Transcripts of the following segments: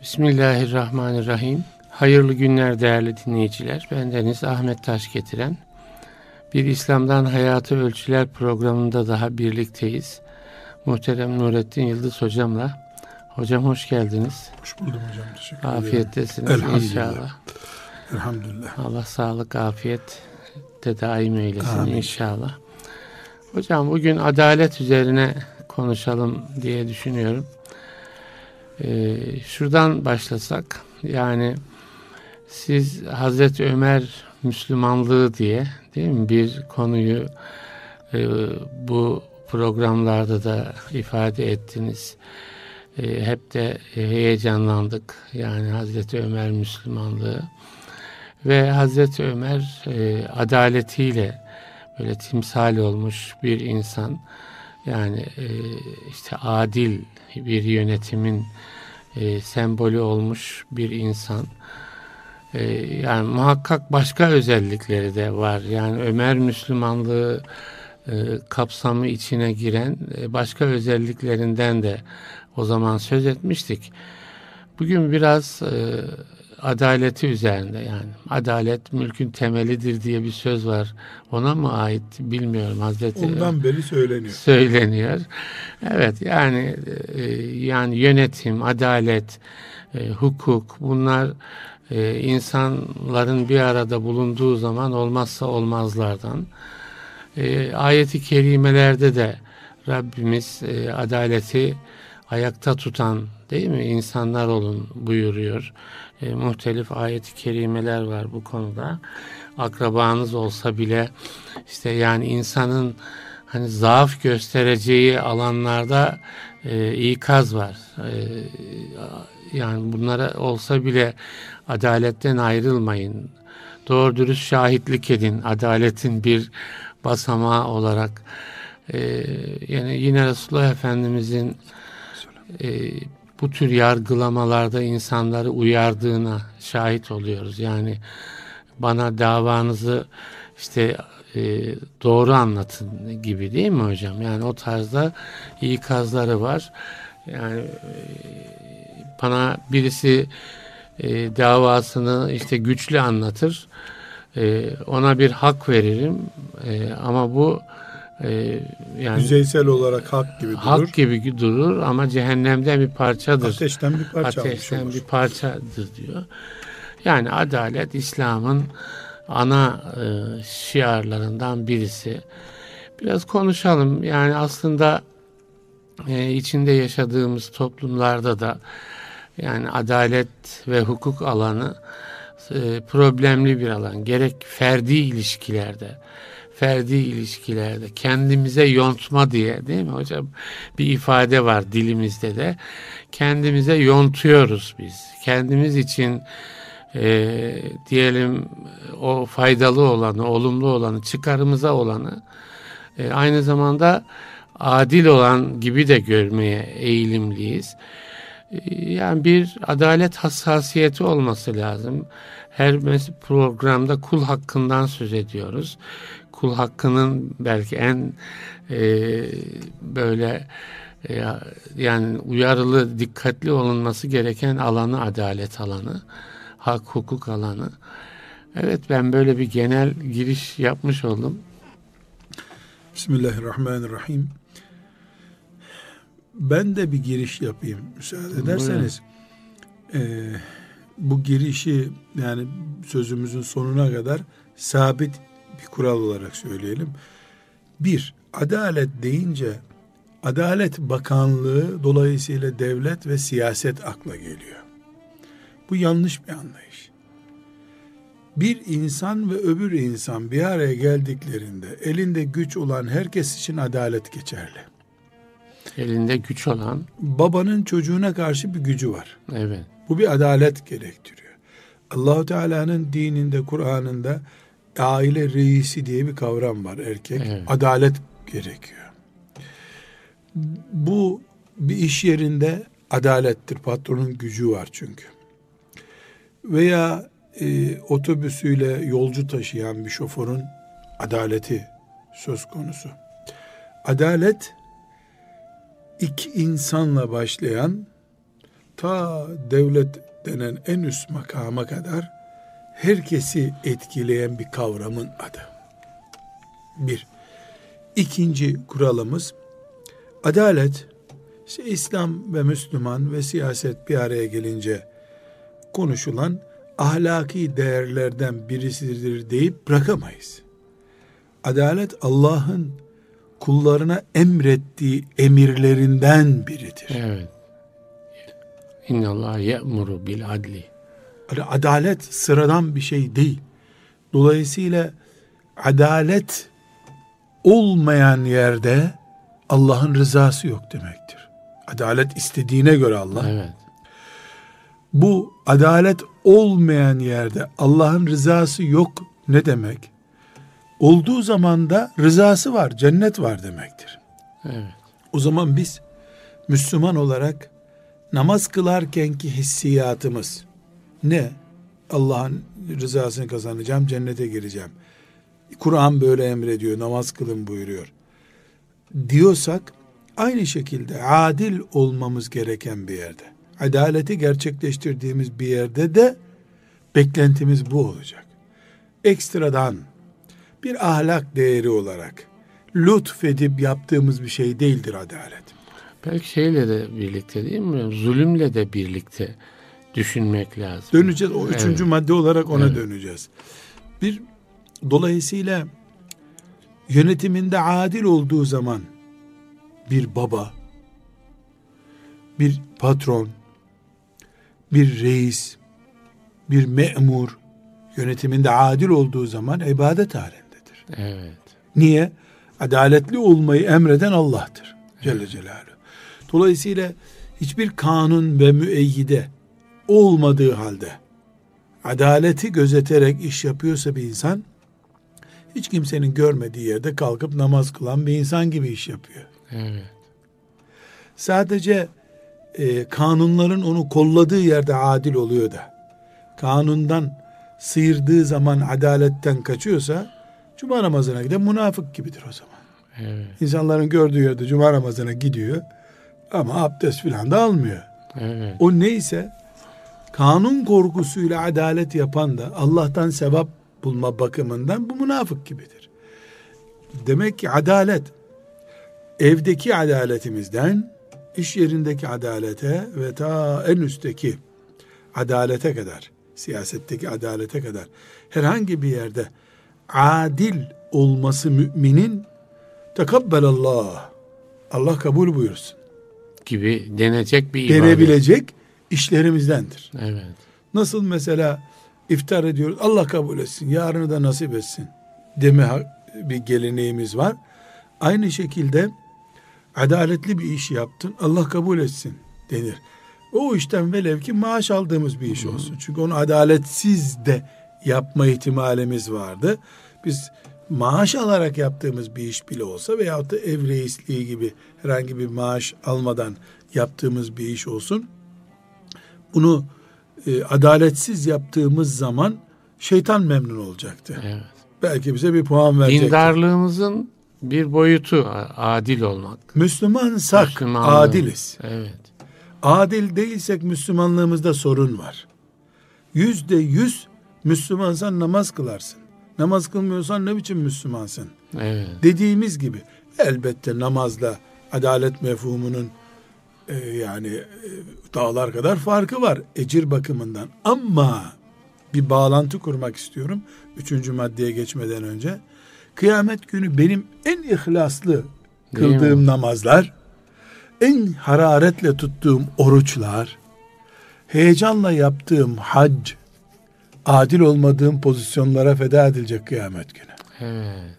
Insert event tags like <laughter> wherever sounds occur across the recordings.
Bismillahirrahmanirrahim. Hayırlı günler değerli dinleyiciler. Ben Deniz Ahmet Taş getiren bir İslam'dan Hayatı Ölçüler programında daha birlikteyiz. Muhterem Nurettin Yıldız hocamla. Hocam hoş geldiniz. Hoş buldum hocam. Teşekkür Afiyettesiniz Elhamdülillah. inşallah. Elhamdülillah. Allah sağlık, afiyet de daim eylesin Amin. inşallah. Hocam bugün adalet üzerine konuşalım diye düşünüyorum. Ee, şuradan başlasak yani siz Hazreti Ömer Müslümanlığı diye değil mi bir konuyu e, bu programlarda da ifade ettiniz. E, hep de heyecanlandık. Yani Hazreti Ömer Müslümanlığı ve Hazreti Ömer e, adaletiyle böyle timsal olmuş bir insan. Yani e, işte adil bir yönetimin e, sembolü olmuş bir insan. E, yani muhakkak başka özellikleri de var. Yani Ömer Müslümanlığı e, kapsamı içine giren e, başka özelliklerinden de o zaman söz etmiştik. Bugün biraz e, adaleti üzerinde yani adalet mülkün temelidir diye bir söz var. Ona mı ait bilmiyorum Hazreti Ondan beri söyleniyor. söyleniyor. Evet yani e, yani yönetim, adalet, e, hukuk bunlar e, insanların bir arada bulunduğu zaman olmazsa olmazlardan. Ayeti kerimelerde de Rabbimiz adaleti ayakta tutan değil mi insanlar olun buyuruyor. E, muhtelif ayet-i kerimeler var bu konuda. Akrabanız olsa bile işte yani insanın hani zaaf göstereceği alanlarda e, ikaz var. E, yani bunlara olsa bile adaletten ayrılmayın. Doğru dürüst şahitlik edin. Adaletin bir basamağı olarak. E, yani yine Resulullah Efendimizin e, bu tür yargılamalarda insanları uyardığına şahit oluyoruz. Yani bana davanızı işte e, doğru anlatın gibi değil mi hocam? Yani o tarzda ikazları var. Yani e, bana birisi e, davasını işte güçlü anlatır. E, ona bir hak veririm. E, ama bu e, yani Yüzeysel olarak hak gibi durur. hak gibi durur ama cehennemden bir parçadır. Ateşten bir parça Ateşten bir parçadır diyor. Yani adalet İslam'ın ana e, şiarlarından birisi. Biraz konuşalım. Yani aslında e, içinde yaşadığımız toplumlarda da yani adalet ve hukuk alanı e, problemli bir alan. Gerek ferdi ilişkilerde, ferdi ilişkilerde kendimize yontma diye değil mi hocam? Bir ifade var dilimizde de. Kendimize yontuyoruz biz. Kendimiz için e, diyelim o faydalı olanı olumlu olanı çıkarımıza olanı e, aynı zamanda adil olan gibi de görmeye eğilimliyiz yani bir adalet hassasiyeti olması lazım her programda kul hakkından söz ediyoruz kul hakkının belki en e, böyle e, yani uyarılı, dikkatli olunması gereken alanı adalet alanı, hak hukuk alanı. Evet ben böyle bir genel giriş yapmış oldum. Bismillahirrahmanirrahim. Ben de bir giriş yapayım müsaade ederseniz. Ee, bu girişi yani sözümüzün sonuna kadar sabit bir kural olarak söyleyelim. Bir, adalet deyince Adalet Bakanlığı dolayısıyla devlet ve siyaset akla geliyor. Bu yanlış bir anlayış. Bir insan ve öbür insan bir araya geldiklerinde elinde güç olan herkes için adalet geçerli. Elinde güç olan, Babanın çocuğuna karşı bir gücü var. evet, Bu bir adalet gerektiriyor. Allahu Teala'nın dininde, Kur'an'ında aile reisi diye bir kavram var erkek. Evet. Adalet gerekiyor. Bu bir iş yerinde adalettir. Patronun gücü var çünkü. Veya e, otobüsüyle yolcu taşıyan bir şoförün adaleti söz konusu. Adalet iki insanla başlayan ta devlet denen en üst makama kadar herkesi etkileyen bir kavramın adı. Bir. İkinci kuralımız adalet. İşte İslam ve Müslüman ve siyaset bir araya gelince konuşulan ahlaki değerlerden birisidir deyip bırakamayız. Adalet Allah'ın kullarına emrettiği emirlerinden biridir. Evet. İnna Allah ye'muru bil adli. Adalet sıradan bir şey değil. Dolayısıyla adalet olmayan yerde Allah'ın rızası yok demektir. Adalet istediğine göre Allah. Evet. Bu adalet olmayan yerde Allah'ın rızası yok ne demek? Olduğu zaman da rızası var, cennet var demektir. Evet. O zaman biz Müslüman olarak namaz kılarkenki hissiyatımız ne? Allah'ın rızasını kazanacağım, cennete gireceğim. Kur'an böyle emrediyor, namaz kılın buyuruyor. Diyorsak aynı şekilde adil olmamız gereken bir yerde. Adaleti gerçekleştirdiğimiz bir yerde de beklentimiz bu olacak. Ekstradan bir ahlak değeri olarak lütfedip yaptığımız bir şey değildir adalet. Belki şeyle de birlikte değil mi? Zulümle de birlikte düşünmek lazım. Döneceğiz. O üçüncü Evet. madde olarak ona Evet. döneceğiz. Bir dolayısıyla yönetiminde adil olduğu zaman bir baba, bir patron, bir reis, bir memur yönetiminde adil olduğu zaman ibadet halindedir. Evet. Niye? Adaletli olmayı emreden Allah'tır. Celle Celaluhu. Dolayısıyla hiçbir kanun ve müeyyide olmadığı halde adaleti gözeterek iş yapıyorsa bir insan hiç kimsenin görmediği yerde kalkıp namaz kılan bir insan gibi iş yapıyor. Evet. Sadece e, kanunların onu kolladığı yerde adil oluyor da kanundan sıyırdığı zaman adaletten kaçıyorsa cuma namazına giden münafık gibidir o zaman. Evet. İnsanların gördüğü yerde cuma namazına gidiyor ama abdest filan da almıyor. Evet. O neyse kanun korkusuyla adalet yapan da Allah'tan sevap bulma bakımından bu münafık gibidir. Demek ki adalet evdeki adaletimizden iş yerindeki adalete ve ta en üstteki adalete kadar siyasetteki adalete kadar herhangi bir yerde adil olması müminin tekabbelallah Allah kabul buyursun Gibi denecek bir ibadet. denebilecek işlerimizdendir. Evet. Nasıl mesela iftar ediyoruz Allah kabul etsin yarını da nasip etsin deme bir geleneğimiz var. Aynı şekilde adaletli bir iş yaptın Allah kabul etsin denir. O işten velev ki maaş aldığımız bir iş olsun. Çünkü onu adaletsiz de yapma ihtimalimiz vardı. Biz maaş alarak yaptığımız bir iş bile olsa veyahut da ev reisliği gibi herhangi bir maaş almadan yaptığımız bir iş olsun. Bunu e, adaletsiz yaptığımız zaman şeytan memnun olacaktı. Evet. Belki bize bir puan verecekti. Dindarlığımızın bir boyutu adil olmak. Müslümansak adiliz. Evet. Adil değilsek Müslümanlığımızda sorun var. Yüzde yüz Müslümansan namaz kılarsın. Namaz kılmıyorsan ne biçim Müslümansın? Evet. Dediğimiz gibi elbette namazla adalet mefhumunun e, yani e, dağlar kadar farkı var ecir bakımından. Ama bir bağlantı kurmak istiyorum. Üçüncü maddeye geçmeden önce. Kıyamet günü benim en ihlaslı kıldığım namazlar, en hararetle tuttuğum oruçlar, heyecanla yaptığım hac, adil olmadığım pozisyonlara feda edilecek kıyamet günü. Evet.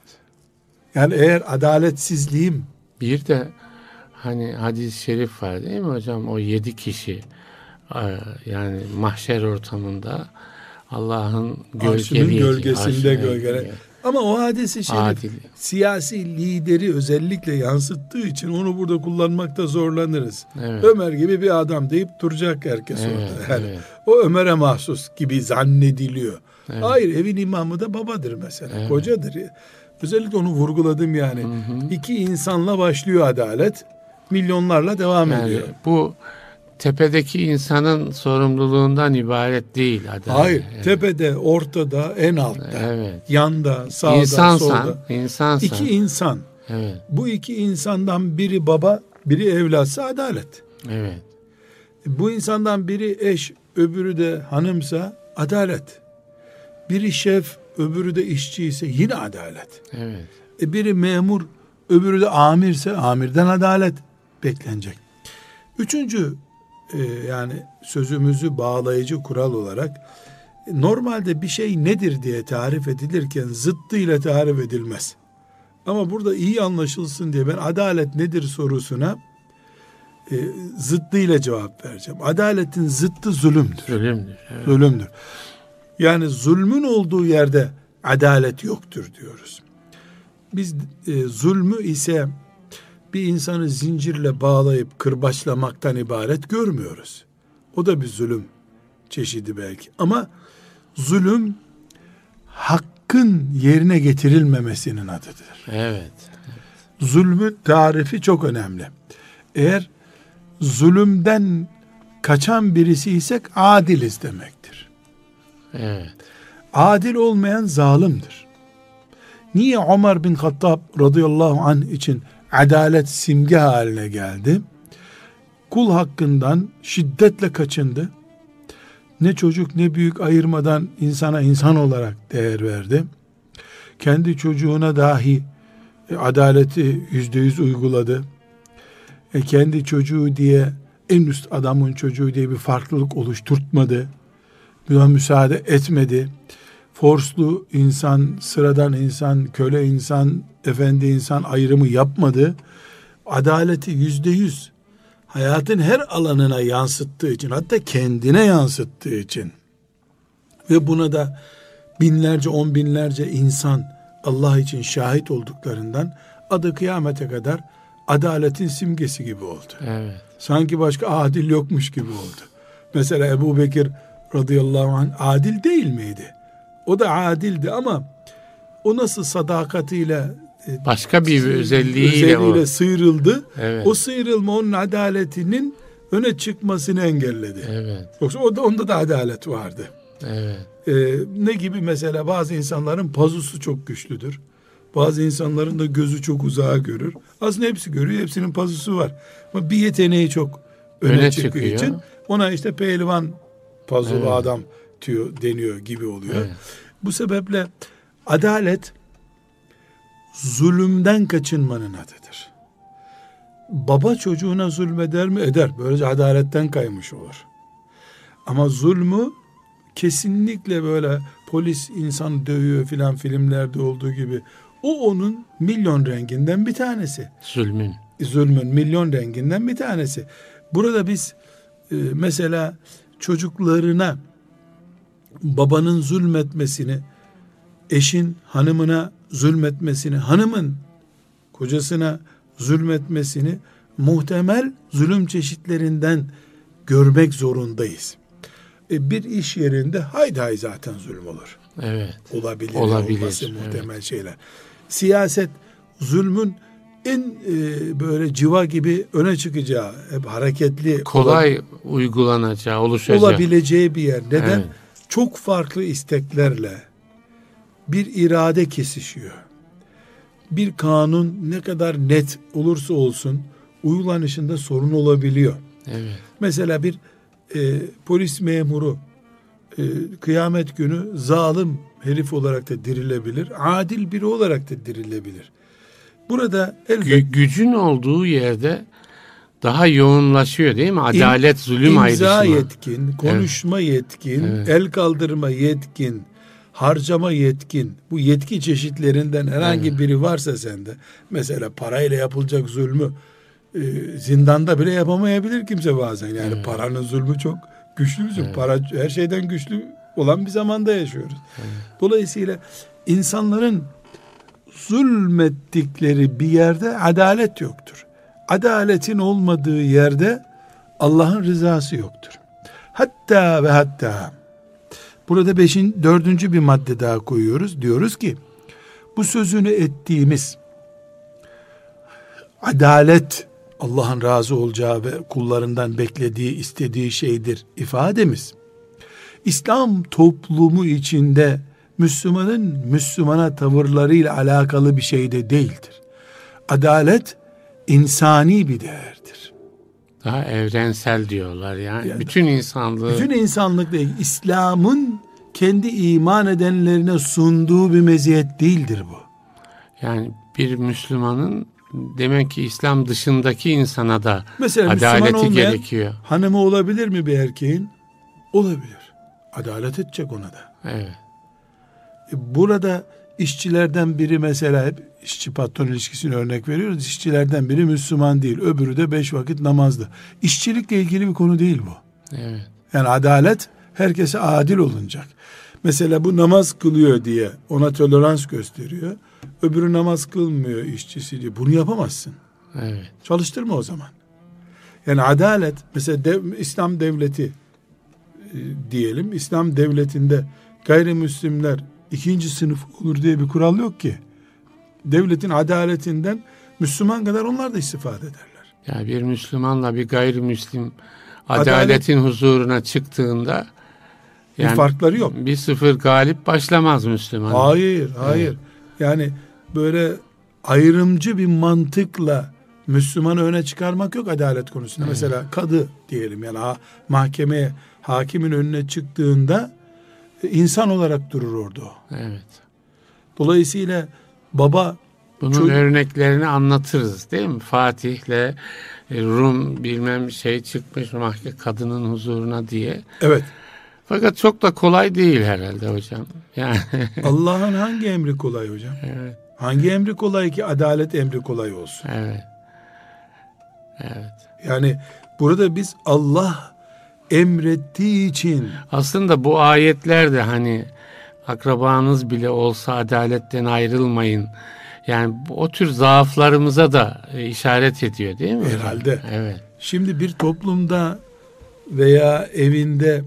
Yani eğer adaletsizliğim Bir de hani hadis-i şerif var değil mi hocam? O yedi kişi e, yani mahşer ortamında Allah'ın Arşının gölgeleyeceği, gölgesinde arşına gölgele. Ama o hadisi şerif Adil. siyasi lideri özellikle yansıttığı için onu burada kullanmakta zorlanırız. Evet. Ömer gibi bir adam deyip duracak herkes Evet, orada. Yani evet. o Ömer'e mahsus gibi zannediliyor. Evet. Hayır evin imamı da babadır mesela. Evet. Kocadır. Özellikle onu vurguladım yani. İki insanla başlıyor adalet. Milyonlarla devam Yani ediyor. bu tepedeki insanın sorumluluğundan ibaret değil adalet. Hayır, Evet. tepede, ortada, en altta, Evet. yanda, sağda, İnsansan, solda. insansan. İki insan. Evet. Bu iki insandan biri baba, biri evlatsa adalet. Evet. Bu insandan biri eş, öbürü de hanımsa adalet. Biri şef, öbürü de işçi ise yine adalet. Evet. E biri memur, öbürü de amirse amirden adalet beklenecek. Üçüncü e, yani sözümüzü bağlayıcı kural olarak normalde bir şey nedir diye tarif edilirken zıttıyla tarif edilmez. Ama burada iyi anlaşılsın diye ben adalet nedir sorusuna e, zıttıyla cevap vereceğim. Adaletin zıttı zulümdür. Zulümdür. Evet. Zulümdür. Yani zulmün olduğu yerde adalet yoktur diyoruz. Biz e, zulmü ise bir insanı zincirle bağlayıp kırbaçlamaktan ibaret görmüyoruz. O da bir zulüm çeşidi belki. Ama zulüm hakkın yerine getirilmemesinin adıdır. Evet. Zulmün tarifi çok önemli. Eğer zulümden kaçan birisi isek adiliz demektir. Evet. Adil olmayan zalimdir. Niye Ömer bin Hattab radıyallahu anh için adalet simge haline geldi? Kul hakkından şiddetle kaçındı. Ne çocuk ne büyük ayırmadan insana insan olarak değer verdi. Kendi çocuğuna dahi e, adaleti yüzde yüz uyguladı. E, kendi çocuğu diye en üst adamın çocuğu diye bir farklılık oluşturtmadı. Buna müsaade etmedi. Forslu insan, sıradan insan, köle insan, efendi insan ayrımı yapmadı. Adaleti yüzde yüz hayatın her alanına yansıttığı için hatta kendine yansıttığı için ve buna da binlerce on binlerce insan Allah için şahit olduklarından adı kıyamete kadar adaletin simgesi gibi oldu. Evet. Sanki başka adil yokmuş gibi oldu. Mesela Ebu Bekir radıyallahu anh adil değil miydi? O da adildi ama o nasıl sadakatiyle Başka bir özelliğiyle, özelliğiyle o. sıyrıldı. Evet. O sıyrılma onun adaletinin öne çıkmasını engelledi. Evet. Yoksa o da, onda da adalet vardı. Evet. Ee, ne gibi mesela bazı insanların pazusu çok güçlüdür. Bazı insanların da gözü çok uzağa görür. Aslında hepsi görüyor, hepsinin pazusu var. Ama bir yeteneği çok öne, Öne çıktığı çıkıyor. için ona işte pehlivan pazulu Evet. adam diyor, deniyor gibi oluyor. Evet. Bu sebeple adalet zulümden kaçınmanın adıdır. Baba çocuğuna zulmeder mi? Eder. Böylece adaletten kaymış olur. Ama zulmü kesinlikle böyle polis insan dövüyor filan filmlerde olduğu gibi o onun milyon renginden bir tanesi. Zulmün. Zulmün milyon renginden bir tanesi. Burada biz e, mesela çocuklarına babanın zulmetmesini, eşin hanımına zulmetmesini, hanımın kocasına zulmetmesini muhtemel zulüm çeşitlerinden görmek zorundayız. E, bir iş yerinde haydi hay zaten zulüm olur. Evet. Olabilir, Olabilir, olması evet. muhtemel şeyler. Siyaset zulmün en e, böyle civa gibi öne çıkacağı, hep hareketli Kolay uygulanacağı, oluşacak. olabileceği bir yer. Neden? Evet. Çok farklı isteklerle bir irade kesişiyor. Bir kanun ne kadar net olursa olsun uygulanışında sorun olabiliyor. Evet. Mesela bir e, polis memuru e, kıyamet günü zalim herif olarak da dirilebilir. Adil biri olarak da dirilebilir. Burada elbette Gü- gücün olduğu yerde daha yoğunlaşıyor değil mi? Adalet, zulüm imza ayrışımı. yetkin, konuşma yetkin, Evet. el kaldırma yetkin, harcama yetkin. Bu yetki çeşitlerinden herhangi biri varsa sende, mesela parayla yapılacak zulmü e, zindanda bile yapamayabilir kimse bazen. Yani paranın zulmü çok güçlü bir zulüm. Para her şeyden güçlü olan bir zamanda yaşıyoruz. Dolayısıyla insanların zulmettikleri bir yerde adalet yoktur. Adaletin olmadığı yerde Allah'ın rızası yoktur. Hatta ve hatta burada beşin dördüncü bir madde daha koyuyoruz. Diyoruz ki bu sözünü ettiğimiz adalet Allah'ın razı olacağı ve kullarından beklediği, istediği şeydir ifademiz. İslam toplumu içinde Müslümanın Müslümana tavırlarıyla alakalı bir şey de değildir. Adalet insani bir değerdir. Daha evrensel diyorlar yani. yani bütün insanlığı. Bütün insanlık değil. İslam'ın kendi iman edenlerine sunduğu bir meziyet değildir bu. Yani bir Müslümanın demek ki İslam dışındaki insana da Mesela adaleti gerekiyor. Hanımı olabilir mi bir erkeğin? Olabilir. Adalet edecek ona da. Evet. E, burada işçilerden biri mesela hep işçi patron ilişkisini örnek veriyoruz. İşçilerden biri Müslüman değil. Öbürü de beş vakit namazlı. İşçilikle ilgili bir konu değil bu. Evet. Yani adalet herkese adil olunacak. Mesela bu namaz kılıyor diye ona tolerans gösteriyor. Öbürü namaz kılmıyor işçisi diye. Bunu yapamazsın. Evet. Çalıştırma o zaman. Yani adalet mesela dev, İslam devleti e, diyelim. İslam devletinde gayrimüslimler ikinci sınıf olur diye bir kural yok ki. Devletin adaletinden Müslüman kadar onlar da istifade ederler. Ya bir Müslümanla bir gayrimüslim adaletin Adalet, huzuruna çıktığında yani bir farkları yok. Bir sıfır galip başlamaz Müslüman. Hayır, hayır. Evet. Yani böyle ayrımcı bir mantıkla Müslümanı öne çıkarmak yok adalet konusunda. Evet. Mesela kadı diyelim yani ha, mahkemeye hakimin önüne çıktığında insan olarak durur orada o. Evet. Dolayısıyla baba bunun çocuk... örneklerini anlatırız değil mi? Fatih'le e, Rum bilmem şey çıkmış mahkeme kadının huzuruna diye. Evet. Fakat çok da kolay değil herhalde hocam. Yani <laughs> Allah'ın hangi emri kolay hocam? Evet. Hangi emri kolay ki adalet emri kolay olsun? Evet. Evet. Yani burada biz Allah emrettiği için aslında bu ayetler de hani akrabanız bile olsa adaletten ayrılmayın. Yani o tür zaaflarımıza da e, işaret ediyor değil mi? Herhalde. Evet. Şimdi bir toplumda veya evinde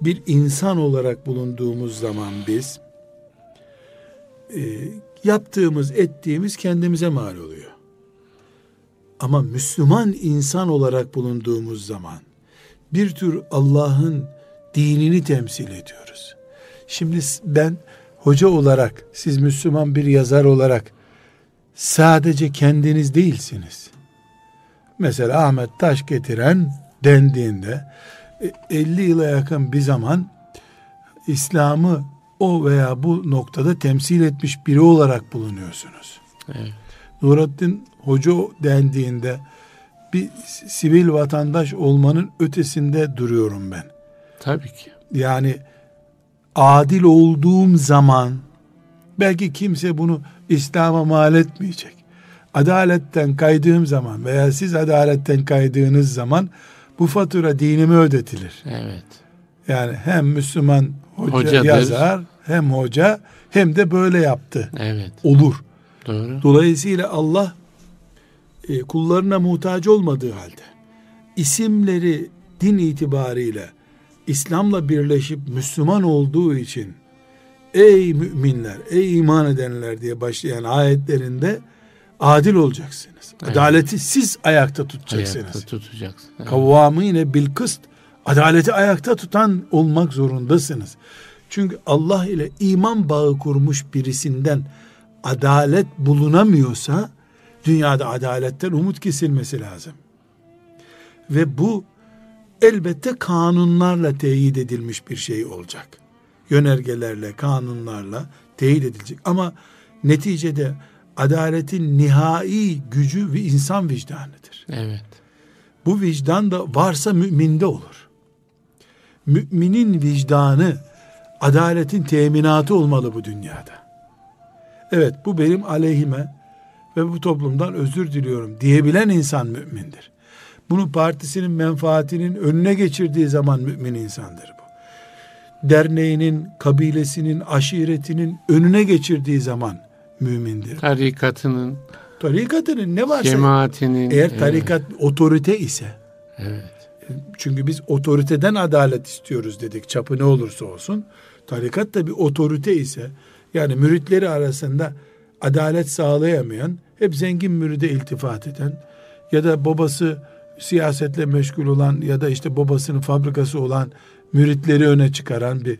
bir insan olarak bulunduğumuz zaman biz e, yaptığımız ettiğimiz kendimize mal oluyor. Ama Müslüman insan olarak bulunduğumuz zaman bir tür Allah'ın dinini temsil ediyoruz. Şimdi ben hoca olarak, siz Müslüman bir yazar olarak sadece kendiniz değilsiniz. Mesela Ahmet Taş getiren dendiğinde 50 e, yıla yakın bir zaman İslam'ı o veya bu noktada temsil etmiş biri olarak bulunuyorsunuz. Evet. Nurattin Hoca dendiğinde bir sivil vatandaş olmanın ötesinde duruyorum ben. Tabii ki. Yani adil olduğum zaman belki kimse bunu İslam'a mal etmeyecek. Adaletten kaydığım zaman veya siz adaletten kaydığınız zaman bu fatura dinime ödetilir. Evet. Yani hem Müslüman hoca Hocadır. yazar hem hoca hem de böyle yaptı. Evet. Olur. Doğru. Dolayısıyla Allah e, kullarına muhtaç olmadığı halde isimleri din itibariyle İslam'la birleşip Müslüman olduğu için ey müminler, ey iman edenler diye başlayan ayetlerinde adil olacaksınız. Evet. Adaleti siz ayakta tutacaksınız. Ayakta tutacaksınız. Evet. Kavvamine bil kıst. Adaleti ayakta tutan olmak zorundasınız. Çünkü Allah ile iman bağı kurmuş birisinden adalet bulunamıyorsa dünyada adaletten umut kesilmesi lazım. Ve bu elbette kanunlarla teyit edilmiş bir şey olacak. Yönergelerle, kanunlarla teyit edilecek. Ama neticede adaletin nihai gücü ve insan vicdanıdır. Evet. Bu vicdan da varsa müminde olur. Müminin vicdanı adaletin teminatı olmalı bu dünyada. Evet bu benim aleyhime ve bu toplumdan özür diliyorum diyebilen insan mümindir. Bunu partisinin menfaatinin önüne geçirdiği zaman mümin insandır bu. Derneğinin, kabilesinin, aşiretinin önüne geçirdiği zaman mümindir. Tarikatının, tarikatının ne varsa, cemaatinin, eğer tarikat evet. otorite ise, evet. çünkü biz otoriteden adalet istiyoruz dedik, çapı ne olursa olsun. Tarikat da bir otorite ise, yani müritleri arasında adalet sağlayamayan, hep zengin müride iltifat eden, ya da babası siyasetle meşgul olan ya da işte babasının fabrikası olan müritleri öne çıkaran bir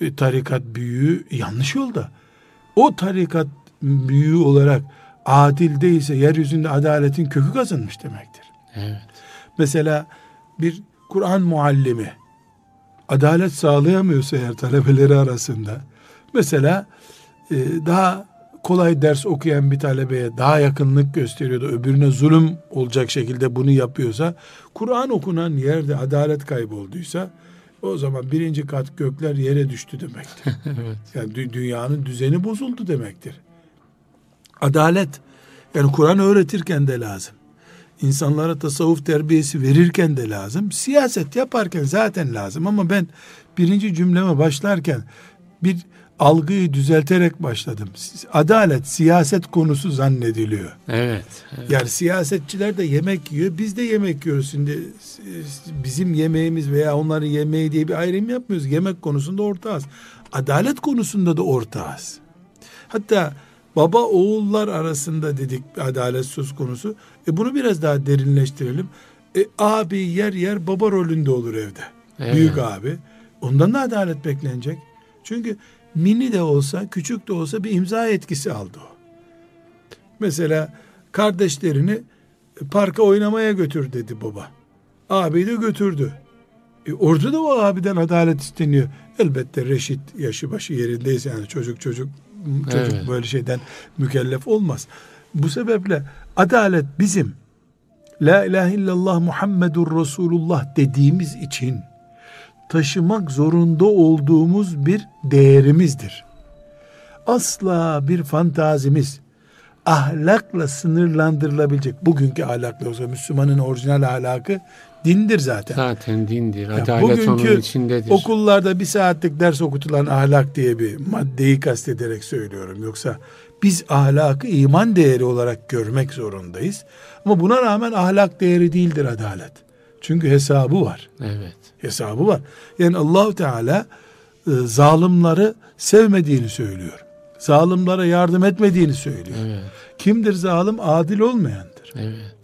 e, tarikat büyüğü yanlış yolda. O tarikat büyüğü olarak adil değilse yeryüzünde adaletin kökü kazınmış demektir. Evet. Mesela bir Kur'an muallimi adalet sağlayamıyorsa eğer talebeleri arasında mesela e, daha kolay ders okuyan bir talebeye daha yakınlık gösteriyordu. Öbürüne zulüm olacak şekilde bunu yapıyorsa Kur'an okunan yerde adalet kaybolduysa o zaman birinci kat gökler yere düştü demektir. <laughs> evet. Yani dü- dünyanın düzeni bozuldu demektir. Adalet yani Kur'an öğretirken de lazım. İnsanlara tasavvuf terbiyesi verirken de lazım. Siyaset yaparken zaten lazım ama ben birinci cümleme başlarken bir algıyı düzelterek başladım. Adalet siyaset konusu zannediliyor. Evet. evet. Yani siyasetçiler de yemek yiyor. Biz de yemek yiyoruz. Şimdi bizim yemeğimiz veya onların yemeği diye bir ayrım yapmıyoruz. Yemek konusunda ortağız. Adalet konusunda da ortağız. Hatta baba oğullar arasında dedik adalet söz konusu. E bunu biraz daha derinleştirelim. E, abi yer yer baba rolünde olur evde. Evet. Büyük abi. Ondan da adalet beklenecek. Çünkü mini de olsa, küçük de olsa bir imza etkisi aldı o. Mesela kardeşlerini parka oynamaya götür dedi baba. Abi de götürdü. E orada da o abiden adalet isteniyor. Elbette reşit yaşı başı yerindeyse yani çocuk çocuk çocuk Evet. böyle şeyden mükellef olmaz. Bu sebeple adalet bizim La ilahe illallah Muhammedur Resulullah dediğimiz için taşımak zorunda olduğumuz bir değerimizdir. Asla bir fantazimiz ahlakla sınırlandırılabilecek bugünkü ahlakla olsa Müslümanın orijinal ahlakı dindir zaten. Zaten dindir. Yani Adalet onun içindedir. okullarda bir saatlik ders okutulan ahlak diye bir maddeyi kastederek söylüyorum. Yoksa biz ahlakı iman değeri olarak görmek zorundayız. Ama buna rağmen ahlak değeri değildir adalet. Çünkü hesabı var. Evet. Hesabı var. Yani Allahu Teala e, zalimleri sevmediğini söylüyor. Zalimlere yardım etmediğini söylüyor. Evet. Kimdir zalim? Adil olmayandır. Evet.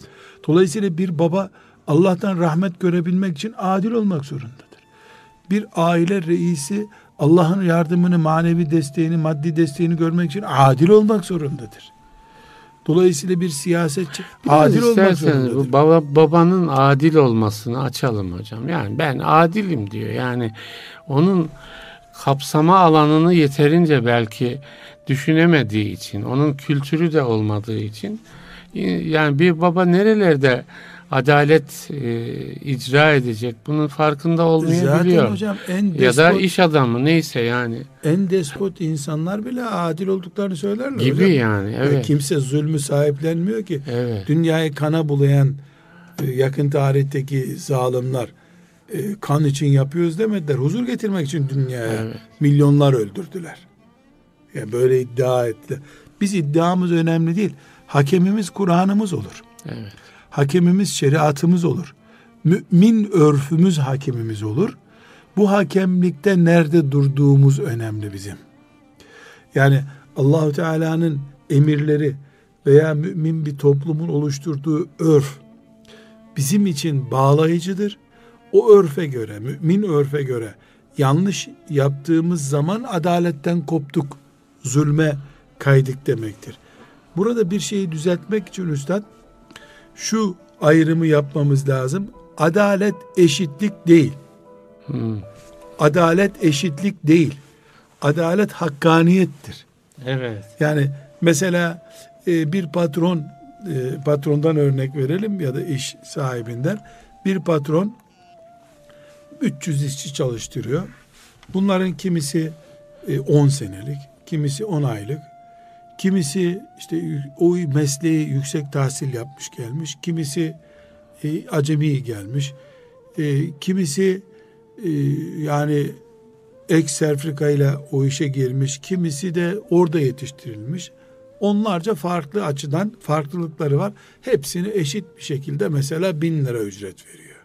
Dolayısıyla bir baba Allah'tan rahmet görebilmek için adil olmak zorundadır. Bir aile reisi Allah'ın yardımını, manevi desteğini, maddi desteğini görmek için adil olmak zorundadır. Dolayısıyla bir siyasetçi Biraz adil olmak zorundadır. bu baba, babanın adil olmasını açalım hocam. Yani ben adilim diyor. Yani onun kapsama alanını yeterince belki düşünemediği için, onun kültürü de olmadığı için yani bir baba nerelerde adalet e, icra edecek bunun farkında olmayabiliyor. Zaten hocam en despot, ya da iş adamı neyse yani en despot insanlar bile adil olduklarını söylerler. gibi hocam. yani evet. kimse zulmü sahiplenmiyor ki. Evet. Dünyayı kana bulayan e, yakın tarihteki zalimler e, kan için yapıyoruz demediler. Huzur getirmek için dünyaya Evet. milyonlar öldürdüler. Yani böyle iddia ettiler. Biz iddiamız önemli değil. Hakemimiz Kur'an'ımız olur. Evet. Hakemimiz şeriatımız olur. Mümin örfümüz hakemimiz olur. Bu hakemlikte nerede durduğumuz önemli bizim. Yani Allahu Teala'nın emirleri veya mümin bir toplumun oluşturduğu örf bizim için bağlayıcıdır. O örfe göre, mümin örfe göre yanlış yaptığımız zaman adaletten koptuk, zulme kaydık demektir. Burada bir şeyi düzeltmek için üstad şu ayrımı yapmamız lazım. Adalet eşitlik değil. Hmm. Adalet eşitlik değil. Adalet hakkaniyettir. Evet. Yani mesela e, bir patron e, patrondan örnek verelim ya da iş sahibinden bir patron 300 işçi çalıştırıyor. Bunların kimisi e, 10 senelik, kimisi 10 aylık, kimisi işte o mesleği yüksek tahsil yapmış gelmiş, kimisi e, acemi gelmiş, e, kimisi e, yani ek sertifikayla o işe girmiş, kimisi de orada yetiştirilmiş. Onlarca farklı açıdan farklılıkları var. Hepsini eşit bir şekilde mesela bin lira ücret veriyor.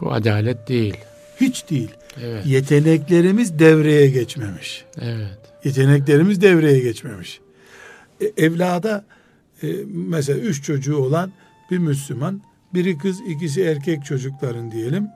Bu adalet değil. Hiç değil. Evet. Yeteneklerimiz devreye geçmemiş. Evet. Yeteneklerimiz devreye geçmemiş. E, evlada e, mesela üç çocuğu olan bir Müslüman, biri kız, ikisi erkek çocukların diyelim.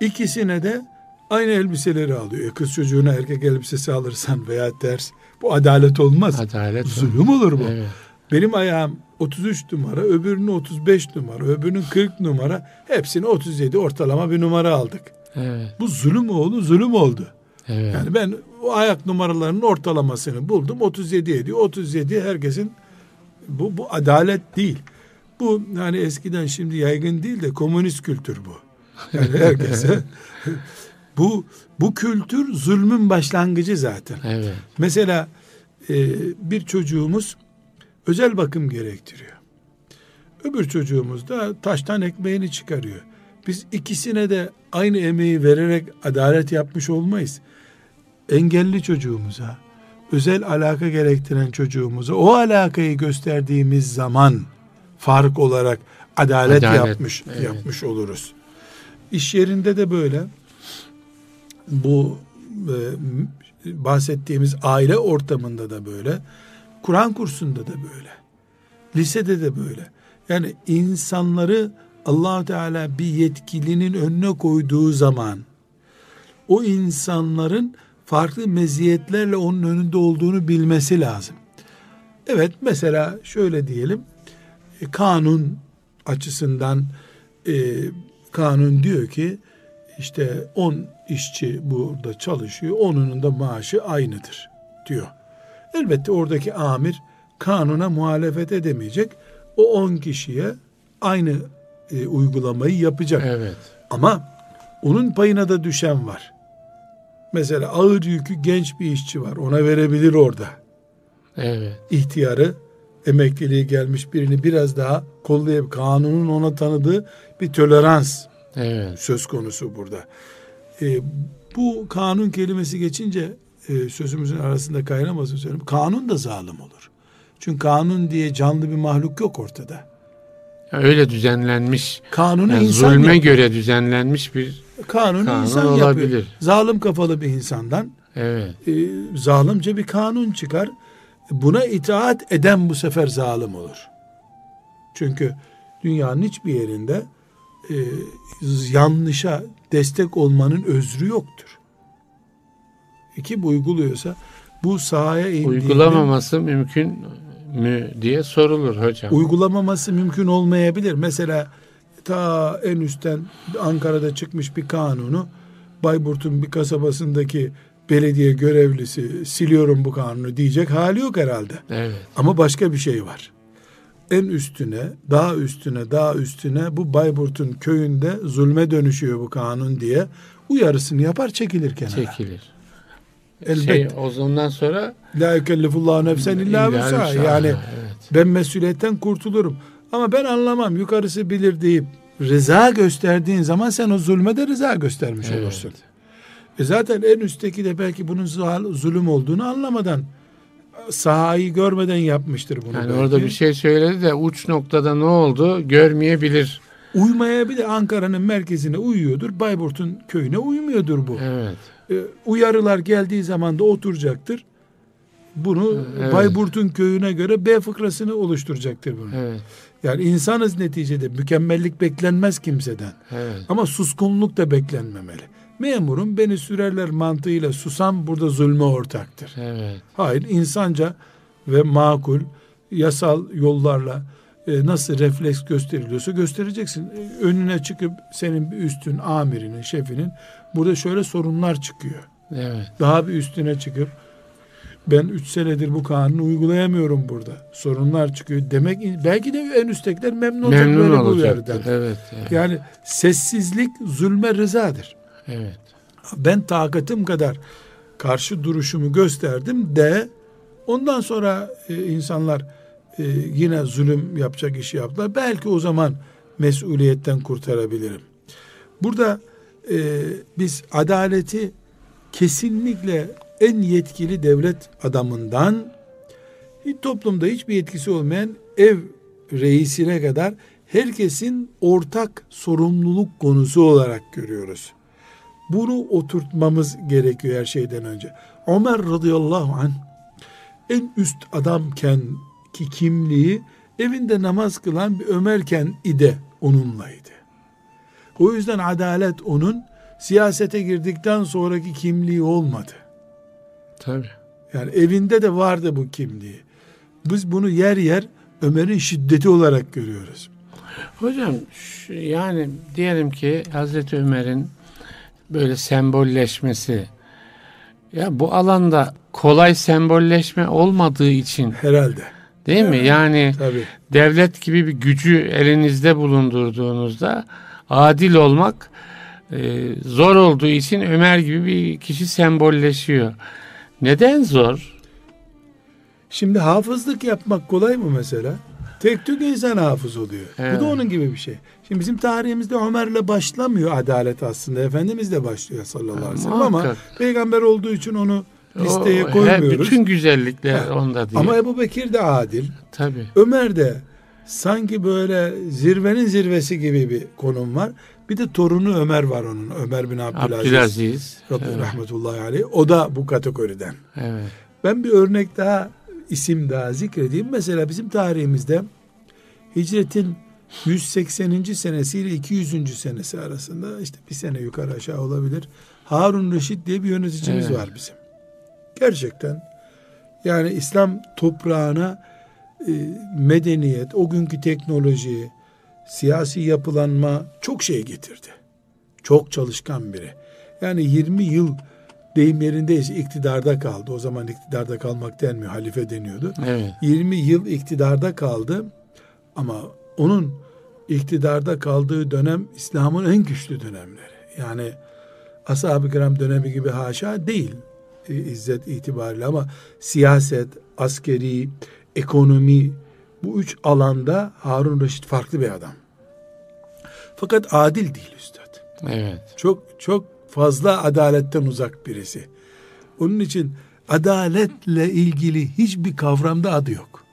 İkisine de aynı elbiseleri alıyor. E kız çocuğuna erkek elbisesi alırsan veya ters bu adalet olmaz. Adalet Zulüm olur bu. Evet. Benim ayağım 33 numara, öbürünün 35 numara, öbürünün 40 numara. Hepsini 37 ortalama bir numara aldık. Evet. Bu zulüm oğlu zulüm oldu. Evet. Yani ben o ayak numaralarının ortalamasını buldum. 37 ediyor. 37 herkesin bu, bu adalet değil. Bu hani eskiden şimdi yaygın değil de komünist kültür bu. Yani <laughs> herkese bu bu kültür zulmün başlangıcı zaten. Evet. Mesela e, bir çocuğumuz özel bakım gerektiriyor. Öbür çocuğumuz da taştan ekmeğini çıkarıyor. Biz ikisine de aynı emeği vererek adalet yapmış olmayız. Engelli çocuğumuza, özel alaka gerektiren çocuğumuza o alakayı gösterdiğimiz zaman fark olarak adalet, Adalet, yapmış evet. yapmış oluruz. İş yerinde de böyle. Bu e, bahsettiğimiz aile ortamında da böyle. Kur'an kursunda da böyle. Lisede de böyle. Yani insanları allah Teala bir yetkilinin önüne koyduğu zaman o insanların farklı meziyetlerle onun önünde olduğunu bilmesi lazım. Evet mesela şöyle diyelim e, kanun açısından e, kanun diyor ki işte 10 işçi burada çalışıyor onun da maaşı aynıdır diyor. Elbette oradaki amir kanuna muhalefet edemeyecek. O 10 kişiye aynı e, uygulamayı yapacak. Evet. Ama onun payına da düşen var. Mesela ağır yükü genç bir işçi var. Ona verebilir orada. Evet. İhtiyarı, emekliliğe gelmiş birini biraz daha kollayıp kanunun ona tanıdığı bir tolerans Evet. söz konusu burada. E, bu kanun kelimesi geçince e, sözümüzün arasında kaynamasın söyleyeyim. Kanun da zalim olur. Çünkü kanun diye canlı bir mahluk yok ortada. Öyle düzenlenmiş. Kanunu Yani insan zulme yapıyor. göre düzenlenmiş bir Kanunu kanun insan olabilir. yapıyor. Zalim kafalı bir insandan evet. e, zalimce bir kanun çıkar. Buna itaat eden bu sefer zalim olur. Çünkü dünyanın hiçbir yerinde e, yanlışa destek olmanın özrü yoktur. Kim uyguluyorsa bu sahaya indiğinde Uygulamaması mümkün mü diye sorulur hocam. uygulamaması mümkün olmayabilir. Mesela ta en üstten Ankara'da çıkmış bir kanunu Bayburt'un bir kasabasındaki belediye görevlisi siliyorum bu kanunu diyecek hali yok herhalde. evet. Ama başka bir şey var. En üstüne, daha üstüne, daha üstüne bu Bayburt'un köyünde zulme dönüşüyor bu kanun diye uyarısını yapar çekilir kenara. Çekilir. Elbette. Şey, o ondan sonra La yükellifullahu nefsen illa vüs'aha, Yani evet. ben mesuliyetten kurtulurum. Ama ben anlamam yukarısı bilir deyip rıza gösterdiğin zaman sen o zulme de rıza göstermiş Evet. olursun. E zaten en üstteki de belki bunun zulüm olduğunu anlamadan sahayı görmeden yapmıştır bunu. Yani belki. orada bir şey söyledi de uç noktada ne oldu görmeyebilir. Uymaya bir de Ankara'nın merkezine uyuyordur. Bayburt'un köyüne uymuyordur bu. Evet. E, uyarılar geldiği zaman da oturacaktır. Bunu Evet. Bayburt'un köyüne göre B fıkrasını oluşturacaktır bunu. Evet. Yani insanız neticede mükemmellik beklenmez kimseden. Evet. Ama suskunluk da beklenmemeli. Memurum beni sürerler mantığıyla susam burada zulme ortaktır. Evet. Hayır insanca ve makul yasal yollarla e, nasıl refleks gösteriliyorsa göstereceksin. E, önüne çıkıp senin üstün amirinin, şefinin burada şöyle sorunlar çıkıyor. Evet. Daha bir üstüne çıkıp ben üç senedir bu kanunu uygulayamıyorum burada. Sorunlar çıkıyor. Demek belki de en üsttekiler memnun olacak Memnun bu olacaktır. Evet. Evet. Yani sessizlik zulme rızadır. evet. Ben takatım kadar karşı duruşumu gösterdim de ondan sonra e, insanlar e, yine zulüm yapacak işi yaptılar. Belki o zaman mesuliyetten kurtarabilirim. Burada e, biz adaleti kesinlikle en yetkili devlet adamından hiç toplumda hiçbir yetkisi olmayan ev reisine kadar herkesin ortak sorumluluk konusu olarak görüyoruz. Bunu oturtmamız gerekiyor her şeyden önce. Ömer radıyallahu anh en üst adamken ki kimliği evinde namaz kılan bir Ömerken ide onunlaydı. O yüzden adalet onun siyasete girdikten sonraki kimliği olmadı. Tabii. Yani evinde de vardı bu kimliği. Biz bunu yer yer Ömer'in şiddeti olarak görüyoruz. Hocam şu, yani diyelim ki Hazreti Ömer'in böyle sembolleşmesi ya bu alanda kolay sembolleşme olmadığı için Herhalde. değil mi? Yani Tabii. devlet gibi bir gücü elinizde bulundurduğunuzda adil olmak e, zor olduğu için Ömer gibi bir kişi sembolleşiyor. Neden zor? Şimdi hafızlık yapmak kolay mı mesela? Tek tük insan hafız oluyor. Evet. Bu da onun gibi bir şey. Şimdi bizim tarihimizde Ömer'le başlamıyor adalet aslında. Efendimiz de başlıyor sallallahu aleyhi ve sellem ama Muhakkak. peygamber olduğu için onu listeye O, koymuyoruz. bütün güzellikler Ha. onda diye. Ama Ebu Bekir de adil. Tabii. Ömer de sanki böyle zirvenin zirvesi gibi bir konum var. Bir de torunu Ömer var onun. Ömer bin Abdülaziz. Abdülaziz. Rabbi Evet. rahmetullahi aleyh. O da bu kategoriden. evet. Ben bir örnek daha isim daha zikredeyim. Mesela bizim tarihimizde hicretin 180. senesiyle 200. senesi arasında işte bir sene yukarı aşağı olabilir. Harun Reşit diye bir yöneticimiz Evet. var bizim. Gerçekten yani İslam toprağına e, medeniyet, o günkü teknoloji, siyasi yapılanma çok şey getirdi. Çok çalışkan biri. Yani 20 yıl deyim yerindeyse iktidarda kaldı. O zaman iktidarda kalmak denmiyor, halife deniyordu. Evet. 20 yıl iktidarda kaldı ama onun iktidarda kaldığı dönem İslam'ın en güçlü dönemleri. Yani ashab-ı kiram dönemi gibi haşa değil e, izzet itibariyle ama siyaset, askeri, ekonomi bu üç alanda Harun Reşit farklı bir adam. Fakat adil değil üstad. Evet. Çok çok fazla adaletten uzak birisi. Onun için adaletle ilgili hiçbir kavramda adı yok.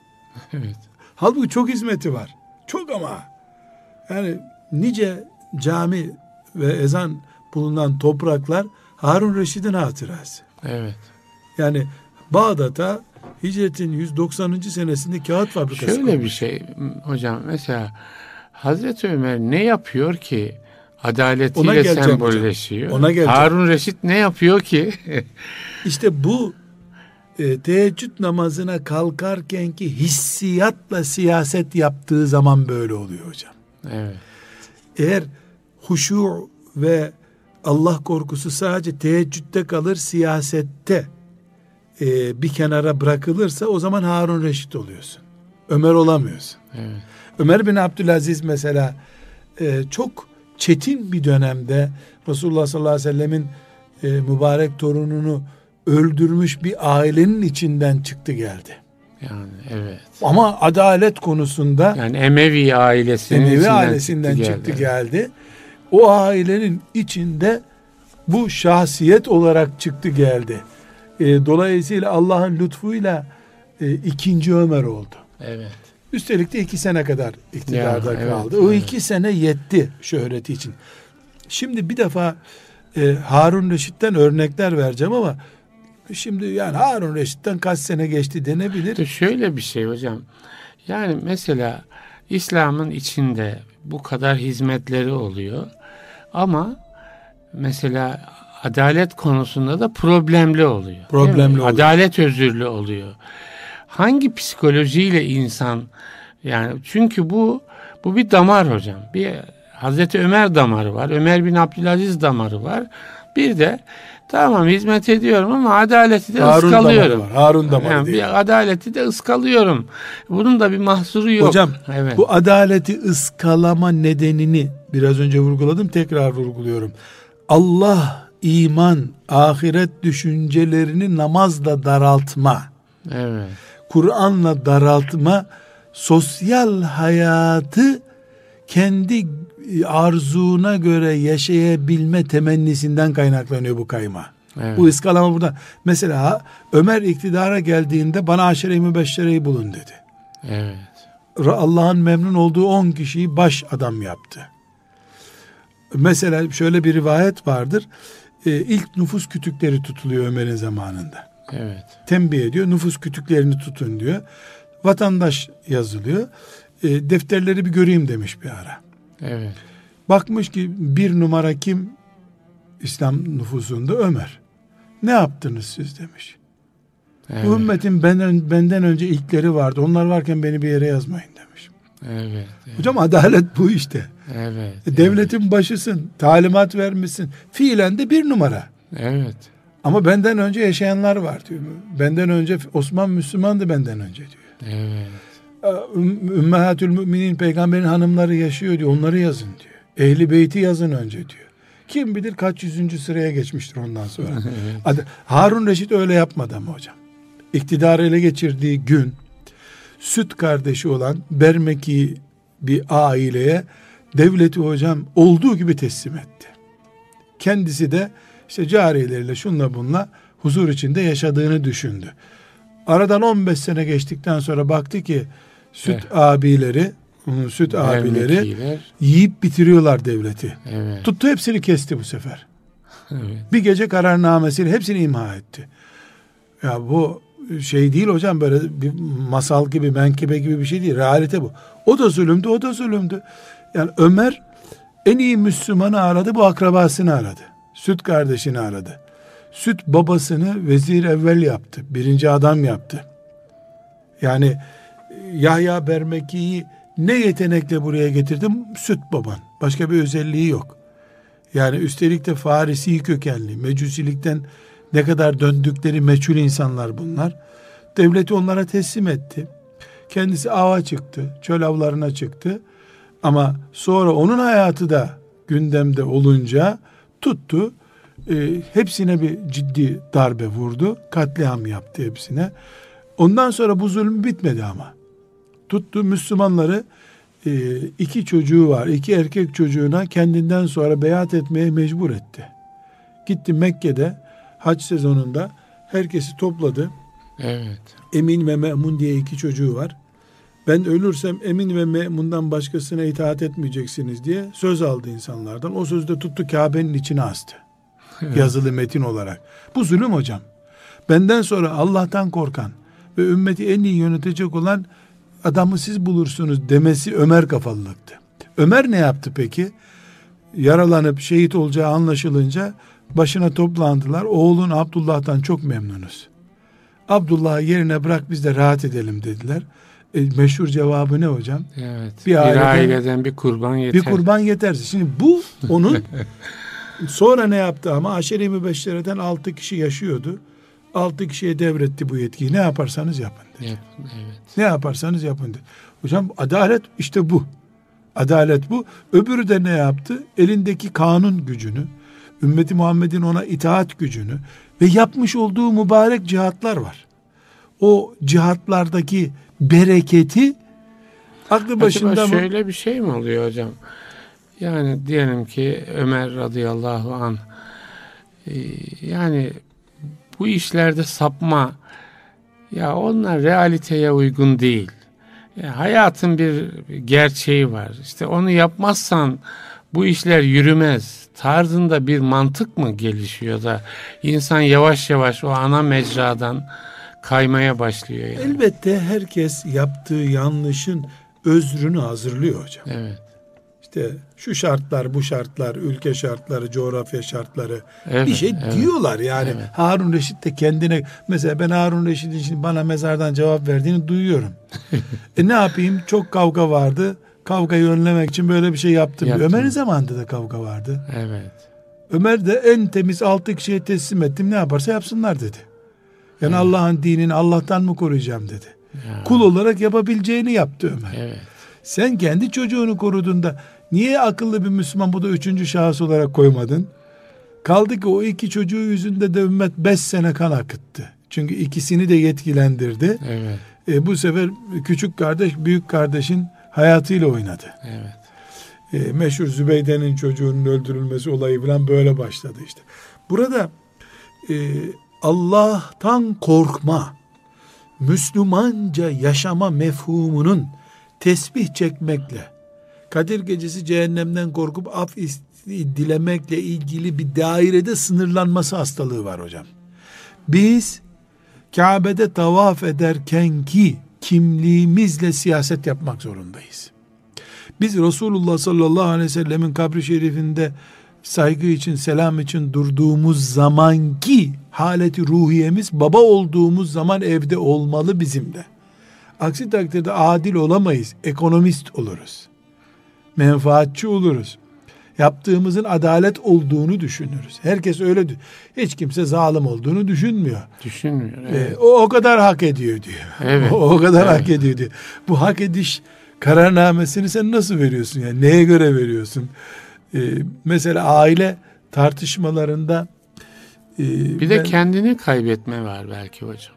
Evet. Halbuki çok hizmeti var. Çok ama. Yani nice cami ve ezan bulunan topraklar Harun Reşid'in hatırası. Evet. Yani Bağdat'a hicretin 190. senesinde kağıt fabrikası Şöyle bir kurmuş. şey hocam mesela Hazreti Ömer ne yapıyor ki Ona adaletiyle geleceğim sembolleşiyor? hocam. Ona geleceğim. Harun Reşit ne yapıyor ki? <laughs> İşte bu e, teheccüd namazına kalkarkenki hissiyatla siyaset yaptığı zaman böyle oluyor hocam. evet. Eğer huşu ve Allah korkusu sadece teheccüde kalır, siyasette e, bir kenara bırakılırsa o zaman Harun Reşit oluyorsun. Ömer olamıyorsun. Evet. Ömer bin Abdülaziz mesela e, çok çetin bir dönemde Resulullah sallallahu aleyhi ve sellemin e, mübarek torununu öldürmüş bir ailenin içinden çıktı geldi. Yani evet. Ama adalet konusunda Yani Emevi ailesinin Emevi içinden ailesinden çıktı, çıktı geldi. geldi. O ailenin içinde bu şahsiyet olarak çıktı geldi. E, dolayısıyla Allah'ın lütfuyla e, ikinci Ömer oldu. Evet. Üstelik de iki sene kadar iktidarda Ya, evet, kaldı. O evet. iki sene yetti şöhreti için. Şimdi bir defa e, Harun Reşit'ten örnekler vereceğim ama şimdi yani Harun Reşit'ten kaç sene geçti denebilir. Şöyle bir şey hocam. Yani mesela İslam'ın içinde bu kadar hizmetleri oluyor. Ama mesela adalet konusunda da problemli oluyor. Problemli oluyor. Adalet özürlü oluyor. Hangi psikolojiyle insan yani çünkü bu bu bir damar hocam. Bir Hazreti Ömer damarı var. Ömer bin Abdülaziz damarı var. Bir de tamam hizmet ediyorum ama adaleti de Harun damarı ıskalıyorum. var. Harun damarı Yani bir adaleti de ıskalıyorum. Bunun da bir mahsuru yok. Hocam evet. bu adaleti ıskalama nedenini biraz önce vurguladım tekrar vurguluyorum. Allah iman, ahiret düşüncelerini namazla daraltma, evet. Kur'an'la daraltma, sosyal hayatı kendi arzuna göre yaşayabilme temennisinden kaynaklanıyor bu kayma. Evet. Bu ıskalama burada. Mesela Ömer iktidara geldiğinde bana aşire-i mübeşşereyi bulun dedi. evet. Allah'ın memnun olduğu 10 kişiyi baş adam yaptı. Mesela şöyle bir rivayet vardır. Ee, ilk nüfus kütükleri tutuluyor Ömer'in zamanında. Evet. Tembih ediyor. Nüfus kütüklerini tutun diyor. Vatandaş yazılıyor. e, defterleri bir göreyim demiş bir ara. Evet. Bakmış ki bir numara kim? İslam nüfusunda Ömer. Ne yaptınız siz demiş. Evet. Bu ümmetin benden, benden önce ilkleri vardı. Onlar varken beni bir yere yazmayın demiş. Evet. evet. Hocam adalet bu işte. Evet. E, Devletin başısın, talimat vermişsin. Fiilen de bir numara. Evet. Ama benden önce yaşayanlar var diyor. Benden önce Osman Müslümandı benden önce diyor. Evet. Üm- Ümmehatül müminin peygamberin hanımları yaşıyor diyor. Onları yazın diyor. Ehli beyti yazın önce diyor. Kim bilir kaç yüzüncü sıraya geçmiştir ondan sonra. <laughs> Evet. Harun Reşit öyle yapmadı ama hocam. İktidarı ele geçirdiği gün süt kardeşi olan Bermeki bir aileye devleti hocam olduğu gibi teslim etti. Kendisi de işte cariyeleriyle şunla bunla huzur içinde yaşadığını düşündü. Aradan 15 sene geçtikten sonra baktı ki süt Evet. abileri, onun süt abileri yiyip bitiriyorlar devleti. Evet. Tuttu hepsini kesti bu sefer. Evet. Bir gece kararnamesiyle hepsini imha etti. Ya bu şey değil hocam böyle bir masal gibi menkıbe gibi bir şey değil. Realite bu. O da zulümdü, o da zulümdü. Yani Ömer en iyi Müslümanı aradı, bu akrabasını aradı. Süt kardeşini aradı. Süt babasını vezir evvel yaptı. Birinci adam yaptı. Yani e, Yahya Bermeki'yi ne yetenekle buraya getirdim? Süt baban. Başka bir özelliği yok. Yani üstelik de Farisi kökenli, mecusilikten ne kadar döndükleri meçhul insanlar bunlar. Devleti onlara teslim etti. Kendisi ava çıktı, çöl avlarına çıktı. Ama sonra onun hayatı da gündemde olunca tuttu. e, hepsine bir ciddi darbe vurdu. Katliam yaptı hepsine. Ondan sonra bu zulüm bitmedi ama. Tuttu Müslümanları e, iki çocuğu var. iki erkek çocuğuna kendinden sonra beyat etmeye mecbur etti. Gitti Mekke'de hac sezonunda herkesi topladı. Evet. Emin ve Me'mun diye iki çocuğu var. Ben ölürsem Emin ve Me'mundan başkasına itaat etmeyeceksiniz diye söz aldı insanlardan. O sözü de tuttu Kabe'nin içine astı. Yazılı metin olarak. Bu zulüm hocam. Benden sonra Allah'tan korkan ve ümmeti en iyi yönetecek olan adamı siz bulursunuz demesi Ömer kafalılıktı. Ömer ne yaptı peki? Yaralanıp şehit olacağı anlaşılınca başına toplandılar. Oğlun Abdullah'tan çok memnunuz. Abdullah'ı yerine bırak biz de rahat edelim dediler. E, meşhur cevabı ne hocam? Evet. Bir Bir, aileden- aileden bir kurban yeter. Bir kurban yetersiz. Şimdi bu <laughs> onun sonra ne yaptı ama aşere-i mübeşşereden altı kişi yaşıyordu. Altı kişiye devretti bu yetkiyi. Ne yaparsanız yapın dedi. Yapın, evet. Ne yaparsanız yapın dedi. Hocam adalet işte bu. Adalet bu. Öbürü de ne yaptı? Elindeki kanun gücünü, ümmeti Muhammed'in ona itaat gücünü ve yapmış olduğu mübarek cihatlar var. O cihatlardaki bereketi aklı başında Acaba mı? şöyle bir şey mi oluyor hocam? Yani diyelim ki Ömer radıyallahu an yani bu işlerde sapma ya onlar realiteye uygun değil. Ya hayatın bir gerçeği var. İşte onu yapmazsan bu işler yürümez. Tarzında bir mantık mı gelişiyor da insan yavaş yavaş o ana mecradan kaymaya başlıyor yani. Elbette herkes yaptığı yanlışın özrünü hazırlıyor hocam. Evet. İşte şu şartlar, bu şartlar, ülke şartları, coğrafya şartları Evet, bir şey evet. diyorlar yani. Evet. Harun Reşit de kendine mesela ben Harun Reşit'in şimdi bana mezardan cevap verdiğini duyuyorum. <laughs> e ne yapayım? Çok kavga vardı. Kavgayı önlemek için böyle bir şey yaptım. Yaptım. Ömer'in zamanında da kavga vardı. Evet. Ömer de en temiz altı kişiye teslim ettim. Ne yaparsa yapsınlar dedi. Yani Allah'ın dinini Allah'tan mı koruyacağım dedi. Ya, Kul olarak yapabileceğini yaptı Ömer. Evet. Sen kendi çocuğunu korudun da niye akıllı bir Müslüman bu da üçüncü şahıs olarak koymadın? Kaldı ki o iki çocuğu yüzünde de ümmet beş sene kan akıttı. Çünkü ikisini de yetkilendirdi. Evet. E, bu sefer küçük kardeş büyük kardeşin hayatıyla oynadı. Evet. E, meşhur Zübeyde'nin çocuğunun öldürülmesi olayı falan böyle başladı işte. Burada e, Allah'tan korkma, Müslümanca yaşama mefhumunun tesbih çekmekle, Kadir gecesi cehennemden korkup af dilemekle ilgili bir dairede sınırlanması hastalığı var hocam. Biz Kabe'de tavaf ederken ki kimliğimizle siyaset yapmak zorundayız. Biz Resulullah sallallahu aleyhi ve sellemin kabri şerifinde saygı için, selam için durduğumuz zamanki haleti ruhiyemiz baba olduğumuz zaman evde olmalı bizim de. Aksi takdirde adil olamayız, ekonomist oluruz. Menfaatçi oluruz. Yaptığımızın adalet olduğunu düşünürüz. Herkes öyle hiç kimse zalim olduğunu düşünmüyor. Düşünmüyor. Ee, evet. o o kadar hak ediyor diyor. Evet. <laughs> O, o kadar evet. hak ediyor diyor. Bu hak ediş kararnamesini sen nasıl veriyorsun yani neye göre veriyorsun? Ee, mesela aile tartışmalarında e, bir de ben, kendini kaybetme var belki hocam.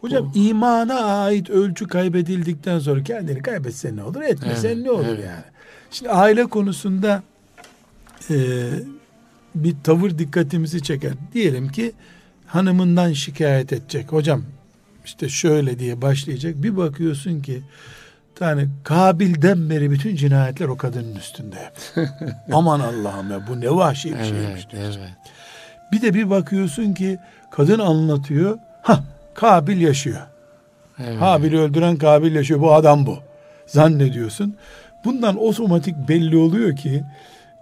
Hocam Bu. imana ait ölçü kaybedildikten sonra kendini kaybetsen ne olur, etmesen evet, ne olur evet. yani. Şimdi aile konusunda e, bir tavır dikkatimizi çeker. Diyelim ki hanımından şikayet edecek. Hocam işte şöyle diye başlayacak. Bir bakıyorsun ki yani Kabil'den beri bütün cinayetler o kadının üstünde. <laughs> Aman Allah'ım ya bu ne vahşi bir evet, şeymiş diyorsun. Evet. Bir de bir bakıyorsun ki kadın anlatıyor. Ha Kabil yaşıyor. Evet. Habil'i öldüren Kabil yaşıyor. Bu adam bu. Zannediyorsun. Bundan otomatik belli oluyor ki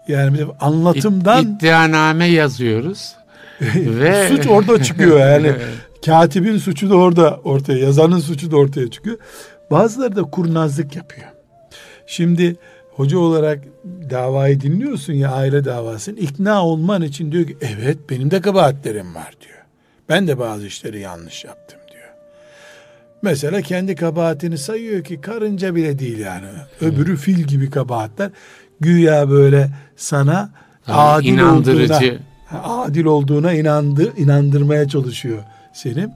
yani anlatımdan iddianame yazıyoruz. <laughs> ve suç orada çıkıyor yani. <laughs> Katibin suçu da orada ortaya, yazanın suçu da ortaya çıkıyor. Bazıları da kurnazlık yapıyor. Şimdi hoca olarak davayı dinliyorsun ya aile davasını ikna olman için diyor ki evet benim de kabahatlerim var diyor. Ben de bazı işleri yanlış yaptım diyor. Mesela kendi kabahatini sayıyor ki karınca bile değil yani. Öbürü fil gibi kabahatler. Güya böyle sana yani adil inandırıcı. olduğuna, adil olduğuna inandı, inandırmaya çalışıyor seni.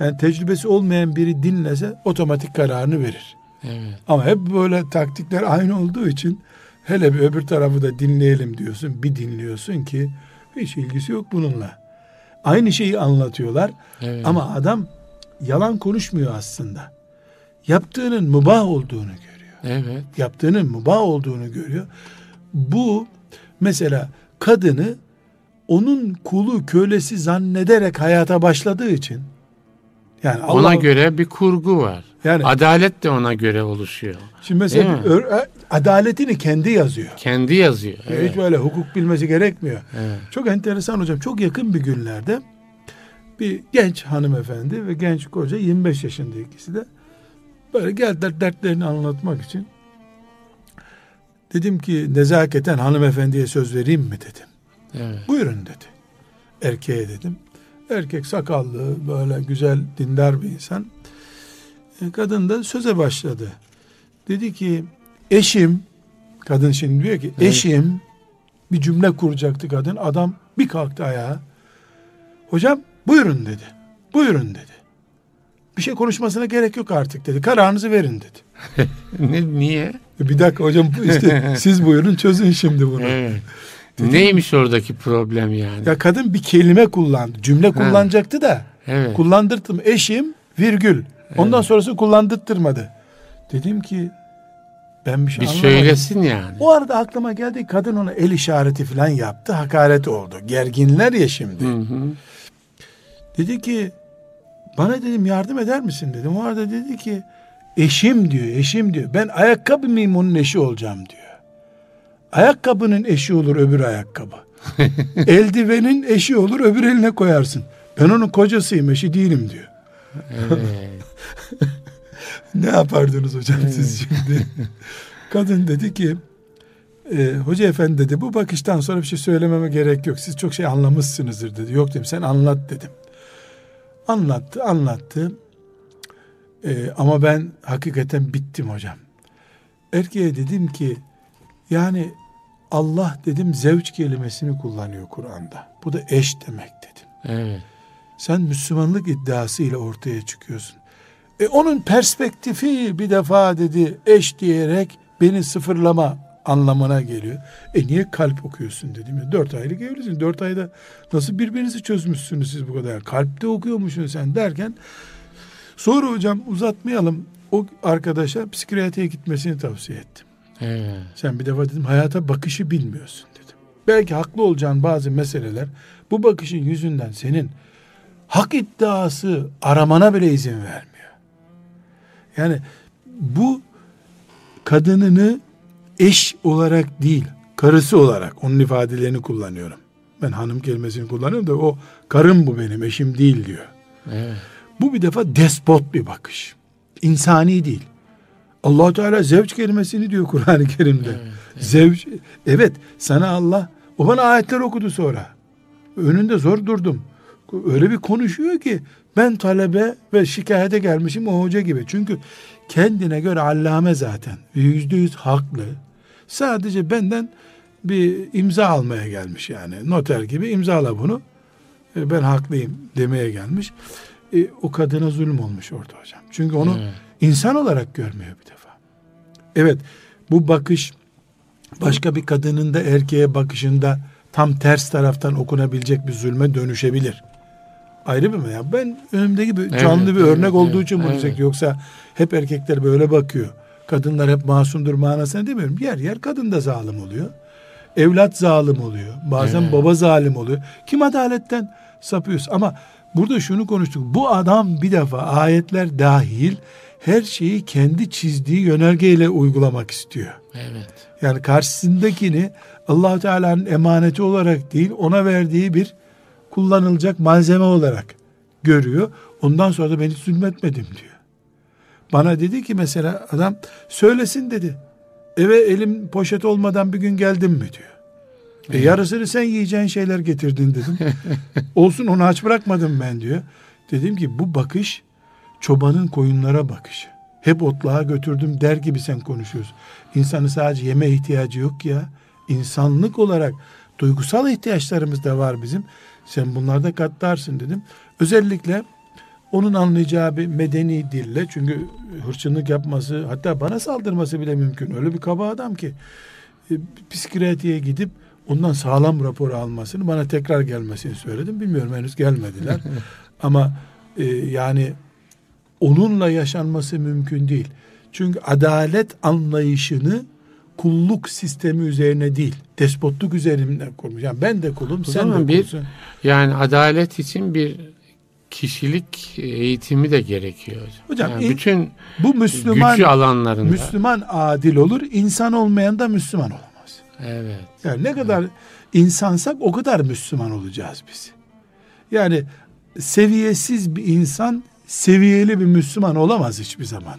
Yani tecrübesi olmayan biri dinlese otomatik kararını verir. Evet. Ama hep böyle taktikler aynı olduğu için hele bir öbür tarafı da dinleyelim diyorsun. Bir dinliyorsun ki hiç ilgisi yok bununla. Aynı şeyi anlatıyorlar. Evet. Ama adam yalan konuşmuyor aslında. Yaptığının mubah olduğunu görüyor. Evet. Yaptığının mubah olduğunu görüyor. Bu mesela kadını onun kulu kölesi zannederek hayata başladığı için yani Allah, ona göre bir kurgu var. Yani adalet de ona göre oluşuyor. Şimdi mesela ör, adaletini kendi yazıyor. Kendi yazıyor. Evet. Hiç böyle hukuk bilmesi gerekmiyor. Evet. Çok enteresan hocam. Çok yakın bir günlerde bir genç hanımefendi ve genç koca 25 yaşında ikisi de böyle geldiler dertlerini anlatmak için. Dedim ki nezaketen hanımefendiye söz vereyim mi dedim. Evet. Buyurun dedi. Erkeğe dedim. Erkek sakallı böyle güzel dindar bir insan. E, kadın da söze başladı. Dedi ki eşim kadın şimdi diyor ki evet. eşim bir cümle kuracaktı kadın. Adam bir kalktı ayağa. Hocam buyurun dedi. Buyurun dedi. Bir şey konuşmasına gerek yok artık dedi. Kararınızı verin dedi. <laughs> ne, niye? E, bir dakika hocam işte <laughs> siz buyurun çözün şimdi bunu. Evet. Dedim, Neymiş oradaki problem yani? Ya kadın bir kelime kullandı. Cümle ha. kullanacaktı da. Evet. Kullandırdım. Eşim virgül. Ondan evet. sonrası kullandırtırmadı. Dedim ki ben bir şey bir anlamadım. söylesin yani. O arada aklıma geldi kadın ona el işareti falan yaptı. Hakaret oldu. Gerginler ya şimdi. Hı hı. Dedi ki bana dedim yardım eder misin dedim. O arada dedi ki eşim diyor eşim diyor. Ben ayakkabı mıyım onun eşi olacağım diyor. Ayakkabının eşi olur öbür ayakkabı. <laughs> Eldivenin eşi olur öbür eline koyarsın. Ben onun kocasıyım eşi değilim diyor. Evet. <laughs> ne yapardınız hocam evet. siz şimdi? Kadın dedi ki e, hoca efendi dedi bu bakıştan sonra bir şey söylememe gerek yok. Siz çok şey anlamışsınızdır dedi. Yok dedim sen anlat dedim. Anlattı anlattı. E, ama ben hakikaten bittim hocam. Erkeğe dedim ki yani Allah dedim zevç kelimesini kullanıyor Kur'an'da. Bu da eş demek dedim. Evet. Sen Müslümanlık iddiasıyla ortaya çıkıyorsun. E onun perspektifi bir defa dedi eş diyerek beni sıfırlama anlamına geliyor. E niye kalp okuyorsun dedim ya. Dört aylık evlisin. Dört ayda nasıl birbirinizi çözmüşsünüz siz bu kadar. Kalpte okuyormuşsun sen derken sonra hocam uzatmayalım. O arkadaşa psikiyatriye gitmesini tavsiye ettim. Evet. Sen bir defa dedim hayata bakışı bilmiyorsun dedim. Belki haklı olacağın bazı meseleler bu bakışın yüzünden senin hak iddiası aramana bile izin vermiyor. Yani bu kadınını eş olarak değil, karısı olarak onun ifadelerini kullanıyorum. Ben hanım kelimesini kullanıyorum da o karım bu benim, eşim değil diyor. Evet. Bu bir defa despot bir bakış. İnsani değil. Allah Teala zevç kelimesini diyor Kur'an-ı Kerim'de. Evet, evet. Zevç, evet sana Allah, o bana ayetler okudu sonra. Önünde zor durdum. Öyle bir konuşuyor ki ben talebe ve şikayete gelmişim o hoca gibi. Çünkü kendine göre allame zaten. Yüzde yüz haklı. Sadece benden bir imza almaya gelmiş yani. Noter gibi imzala bunu. E, ben haklıyım demeye gelmiş. E, o kadına zulüm olmuş orada hocam. Çünkü onu evet. İnsan olarak görmüyor bir defa. Evet bu bakış başka bir kadının da erkeğe bakışında tam ters taraftan okunabilecek bir zulme dönüşebilir. Ayrı bir mi ya? Ben önümdeki bir canlı evet, bir örnek evet, olduğu için bunu evet. Yoksa hep erkekler böyle bakıyor. Kadınlar hep masumdur manasına demiyorum. Yer yer kadın da zalim oluyor. Evlat zalim oluyor. Bazen evet. baba zalim oluyor. Kim adaletten sapıyorsa ama burada şunu konuştuk. Bu adam bir defa ayetler dahil her şeyi kendi çizdiği yönergeyle uygulamak istiyor. Evet. Yani karşısındakini allah Teala'nın emaneti olarak değil ona verdiği bir kullanılacak malzeme olarak görüyor. Ondan sonra da ben hiç zulmetmedim diyor. Bana dedi ki mesela adam söylesin dedi. Eve elim poşet olmadan bir gün geldim mi diyor. E yarısını sen yiyeceğin şeyler getirdin dedim. <laughs> Olsun onu aç bırakmadım ben diyor. Dedim ki bu bakış çobanın koyunlara bakışı. Hep otluğa götürdüm der gibi sen konuşuyorsun. İnsanın sadece yeme ihtiyacı yok ya. İnsanlık olarak duygusal ihtiyaçlarımız da var bizim. Sen bunlarda katlarsın dedim. Özellikle onun anlayacağı bir medeni dille çünkü hırçınlık yapması hatta bana saldırması bile mümkün. Öyle bir kaba adam ki e, psikiyatriye gidip ondan sağlam rapor almasını bana tekrar gelmesini söyledim. Bilmiyorum henüz gelmediler. <laughs> Ama e, yani onunla yaşanması mümkün değil. Çünkü adalet anlayışını kulluk sistemi üzerine değil, despotluk üzerine kurmuş. Yani ben de kulum, o sen de bir, kulsun. Yani adalet için bir kişilik eğitimi de gerekiyor. Hocam yani bütün bu Müslüman gücü alanlarında Müslüman adil olur, insan olmayan da Müslüman olamaz. Evet. Yani ne kadar evet. insansak o kadar Müslüman olacağız biz. Yani seviyesiz bir insan seviyeli bir Müslüman olamaz hiçbir zaman.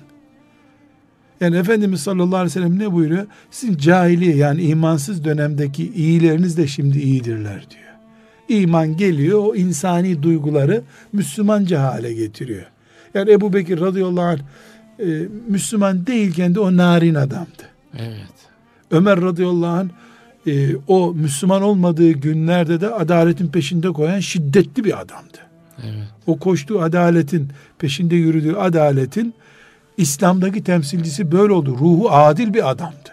Yani Efendimiz sallallahu aleyhi ve sellem ne buyuruyor? Sizin cahiliye yani imansız dönemdeki iyileriniz de şimdi iyidirler diyor. İman geliyor o insani duyguları Müslümanca hale getiriyor. Yani Ebu Bekir radıyallahu anh e, Müslüman değilken de o narin adamdı. Evet. Ömer radıyallahu anh e, o Müslüman olmadığı günlerde de adaletin peşinde koyan şiddetli bir adamdı. Evet. O koştuğu adaletin peşinde yürüdüğü adaletin İslam'daki temsilcisi böyle oldu. Ruhu adil bir adamdı.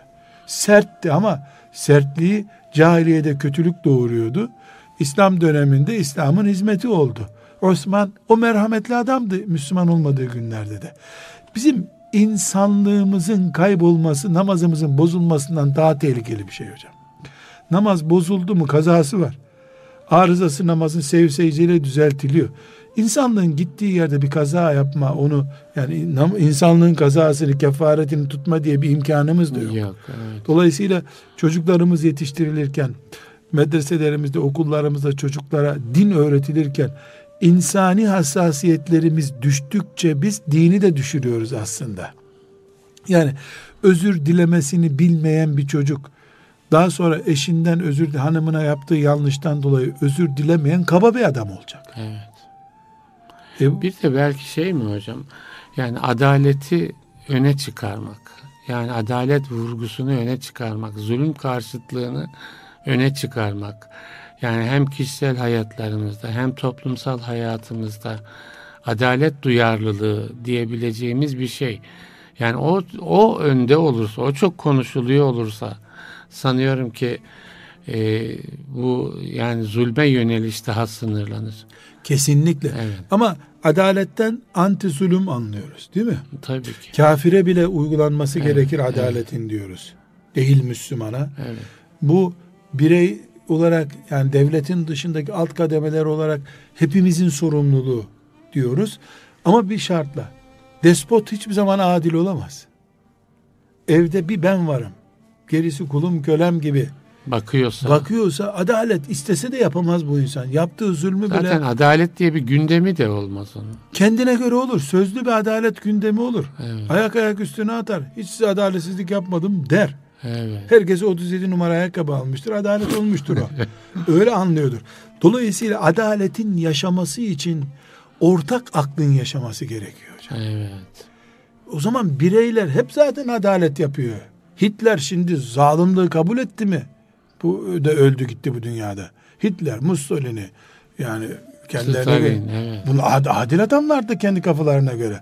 Sertti ama sertliği cahiliyede kötülük doğuruyordu. İslam döneminde İslam'ın hizmeti oldu. Osman o merhametli adamdı Müslüman olmadığı günlerde de. Bizim insanlığımızın kaybolması namazımızın bozulmasından daha tehlikeli bir şey hocam. Namaz bozuldu mu kazası var. Arızası namazın sev secdeyle düzeltiliyor. İnsanlığın gittiği yerde bir kaza yapma, onu yani insanlığın kazasını, kefaretini tutma diye bir imkanımız da yok. yok evet. Dolayısıyla çocuklarımız yetiştirilirken, medreselerimizde, okullarımızda çocuklara din öğretilirken insani hassasiyetlerimiz düştükçe biz dini de düşürüyoruz aslında. Yani özür dilemesini bilmeyen bir çocuk daha sonra eşinden özür hanımına yaptığı yanlıştan dolayı özür dilemeyen kaba bir adam olacak. Evet. E, bir de belki şey mi hocam? Yani adaleti öne çıkarmak. Yani adalet vurgusunu öne çıkarmak. Zulüm karşıtlığını öne çıkarmak. Yani hem kişisel hayatlarımızda hem toplumsal hayatımızda adalet duyarlılığı diyebileceğimiz bir şey. Yani o o önde olursa, o çok konuşuluyor olursa sanıyorum ki e, bu yani zulme yöneliş daha sınırlanır. Kesinlikle. Evet. Ama adaletten anti zulüm anlıyoruz değil mi? Tabii ki. Kafire bile uygulanması evet, gerekir adaletin evet. diyoruz. Değil Müslümana. Evet. Bu birey olarak yani devletin dışındaki alt kademeler olarak hepimizin sorumluluğu diyoruz. Ama bir şartla Despot hiçbir zaman adil olamaz. Evde bir ben varım. Gerisi kulum kölem gibi. Bakıyorsa. Bakıyorsa adalet istese de yapamaz bu insan. Yaptığı zulmü Zaten bile adalet diye bir gündemi de olmaz onun. kendine göre olur. Sözlü bir adalet gündemi olur. Evet. Ayak ayak üstüne atar. Hiç size adaletsizlik yapmadım der. Evet. Herkese 37 numara ayakkabı almıştır. Adalet olmuştur o. <laughs> Öyle anlıyordur. Dolayısıyla adaletin yaşaması için ortak aklın yaşaması gerekiyor hocam. Evet. O zaman bireyler hep zaten adalet yapıyor. Hitler şimdi zalimliği kabul etti mi? Bu da öldü gitti bu dünyada. Hitler, Mussolini yani kendilerine Stalin, göre. evet. Bunlar adil adamlardı kendi kafalarına göre.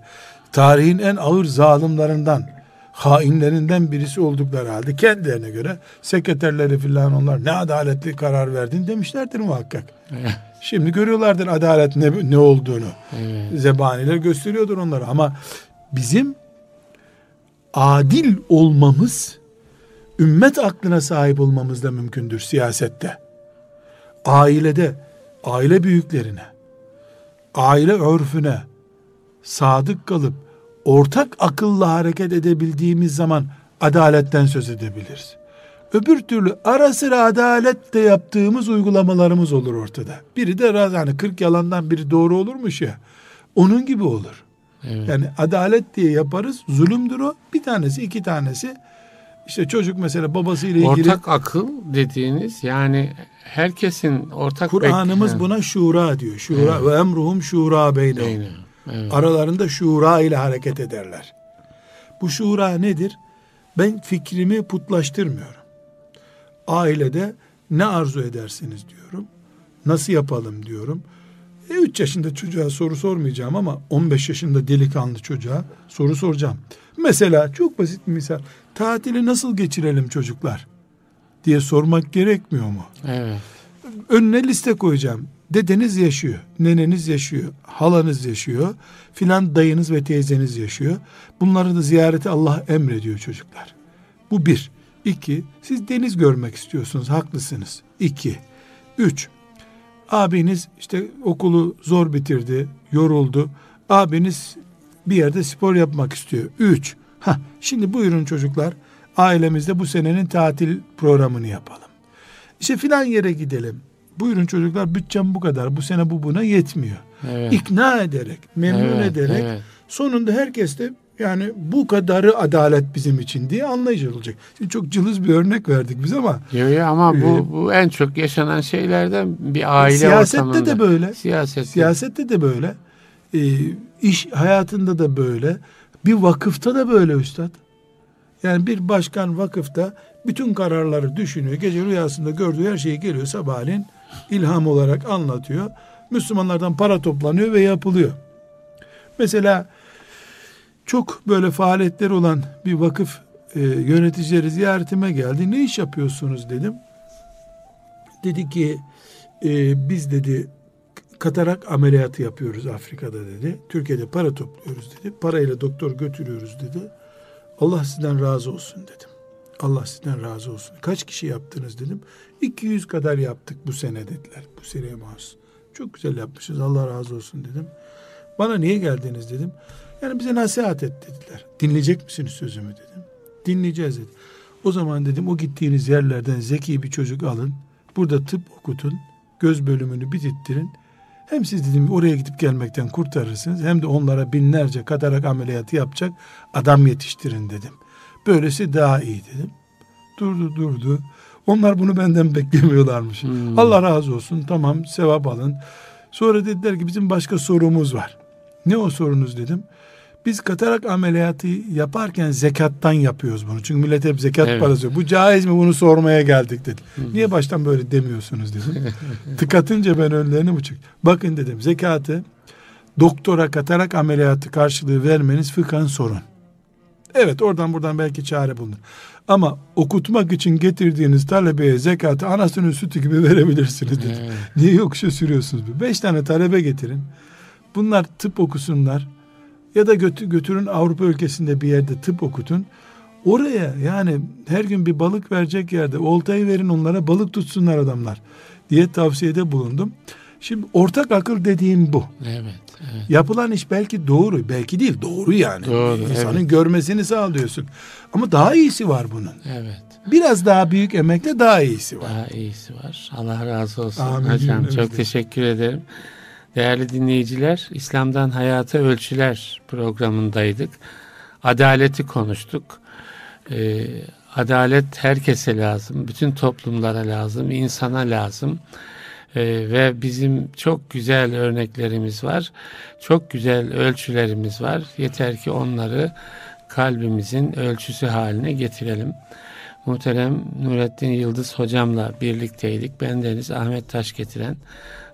Tarihin en ağır zalimlerinden, hainlerinden birisi oldukları halde kendilerine göre sekreterleri filan onlar ne adaletli karar verdin demişlerdir muhakkak. Şimdi görüyorlardır adalet ne, ne olduğunu. Evet. Zebaniler gösteriyordur onları ama bizim adil olmamız ümmet aklına sahip olmamız da mümkündür siyasette. Ailede, aile büyüklerine, aile örfüne sadık kalıp ortak akılla hareket edebildiğimiz zaman adaletten söz edebiliriz. Öbür türlü ara sıra adalet de yaptığımız uygulamalarımız olur ortada. Biri de hani 40 yalandan biri doğru olurmuş ya. Onun gibi olur. Evet. Yani adalet diye yaparız. Zulümdür o. Bir tanesi, iki tanesi. İşte çocuk mesela babasıyla ilgili Ortak akıl dediğiniz yani herkesin ortak Kur'an'ımız bek- buna şura diyor. Şura ve emruhum şura. Aynen. Evet. Aralarında şura ile hareket ederler. Bu şura nedir? Ben fikrimi putlaştırmıyorum. Ailede ne arzu edersiniz diyorum. Nasıl yapalım diyorum. E, 3 yaşında çocuğa soru sormayacağım ama 15 yaşında delikanlı çocuğa soru soracağım. Mesela çok basit bir misal. Tatili nasıl geçirelim çocuklar? diye sormak gerekmiyor mu? Evet. önüne liste koyacağım. Dedeniz yaşıyor, neneniz yaşıyor, halanız yaşıyor, filan dayınız ve teyzeniz yaşıyor. Bunları da ziyareti Allah emrediyor çocuklar. Bu bir. İki, siz deniz görmek istiyorsunuz, haklısınız. İki. Üç, abiniz işte okulu zor bitirdi, yoruldu. Abiniz bir yerde spor yapmak istiyor. Üç, ha şimdi buyurun çocuklar, ailemizde bu senenin tatil programını yapalım. İşte filan yere gidelim. Buyurun çocuklar bütçem bu kadar. Bu sene bu buna yetmiyor. Evet. İkna ederek, memnun Evet, ederek evet. sonunda herkes de yani bu kadarı adalet bizim için diye anlayıcı olacak. Şimdi çok cılız bir örnek verdik biz ama Yo, yo, ama bu, bu en çok yaşanan şeylerden bir aile siyasette ortamında. de böyle. Siyasette. Siyasette de böyle. Ee, iş hayatında da böyle. Bir vakıfta da böyle üstad. Yani bir başkan vakıfta bütün kararları düşünüyor. Gece rüyasında gördüğü her şeyi geliyor sabahleyin ilham olarak anlatıyor. Müslümanlardan para toplanıyor ve yapılıyor. Mesela çok böyle faaliyetleri olan bir vakıf e, yöneticileri ziyaretime geldi. Ne iş yapıyorsunuz dedim. Dedi ki e, biz dedi katarak ameliyatı yapıyoruz Afrika'da dedi. Türkiye'de para topluyoruz dedi. Parayla doktor götürüyoruz dedi. Allah sizden razı olsun dedim. Allah sizden razı olsun. Kaç kişi yaptınız dedim. 200 kadar yaptık bu sene dediler. Bu seneye mahsus. Çok güzel yapmışız Allah razı olsun dedim. Bana niye geldiniz dedim. Yani bize nasihat et dediler. Dinleyecek misiniz sözümü dedim. Dinleyeceğiz dedi. O zaman dedim o gittiğiniz yerlerden zeki bir çocuk alın. Burada tıp okutun. Göz bölümünü bitirttirin. Hem siz dedim oraya gidip gelmekten kurtarırsınız hem de onlara binlerce katarak ameliyatı yapacak adam yetiştirin dedim. Böylesi daha iyi dedim. Durdu durdu. Onlar bunu benden beklemiyorlarmış. Hmm. Allah razı olsun tamam sevap alın. Sonra dediler ki bizim başka sorumuz var. Ne o sorunuz dedim. Biz katarak ameliyatı yaparken zekattan yapıyoruz bunu. Çünkü millet hep zekat Evet. parası. Bu caiz mi bunu sormaya geldik dedi. Niye baştan böyle demiyorsunuz dedim. <laughs> Tıkatınca ben önlerine bu çıktı. Bakın dedim zekatı doktora katarak ameliyatı karşılığı vermeniz fıkhan sorun. Evet oradan buradan belki çare bulunur. Ama okutmak için getirdiğiniz talebeye zekatı anasının sütü gibi <laughs> verebilirsiniz dedim. Evet. Niye yokuşa sürüyorsunuz? Beş tane talebe getirin. Bunlar tıp okusunlar. Ya da götü, götürün Avrupa ülkesinde bir yerde tıp okutun. Oraya yani her gün bir balık verecek yerde oltayı verin onlara balık tutsunlar adamlar diye tavsiyede bulundum. Şimdi ortak akıl dediğim bu. Evet, evet. Yapılan iş belki doğru, belki değil, doğru yani. Doğru, İnsanın evet. görmesini sağlıyorsun. Ama daha iyisi var bunun. Evet. Biraz daha büyük emekle daha iyisi var. Daha iyisi var. Allah razı olsun Amin. hocam. Çok teşekkür ederim. Değerli dinleyiciler, İslam'dan Hayata Ölçüler programındaydık. Adaleti konuştuk. Ee, adalet herkese lazım. Bütün toplumlara lazım. insana lazım. Ee, ve bizim çok güzel örneklerimiz var. Çok güzel ölçülerimiz var. Yeter ki onları kalbimizin ölçüsü haline getirelim. Muhterem Nurettin Yıldız hocamla birlikteydik. Ben Deniz Ahmet Taş getiren.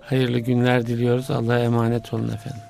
Hayırlı günler diliyoruz. Allah'a emanet olun efendim.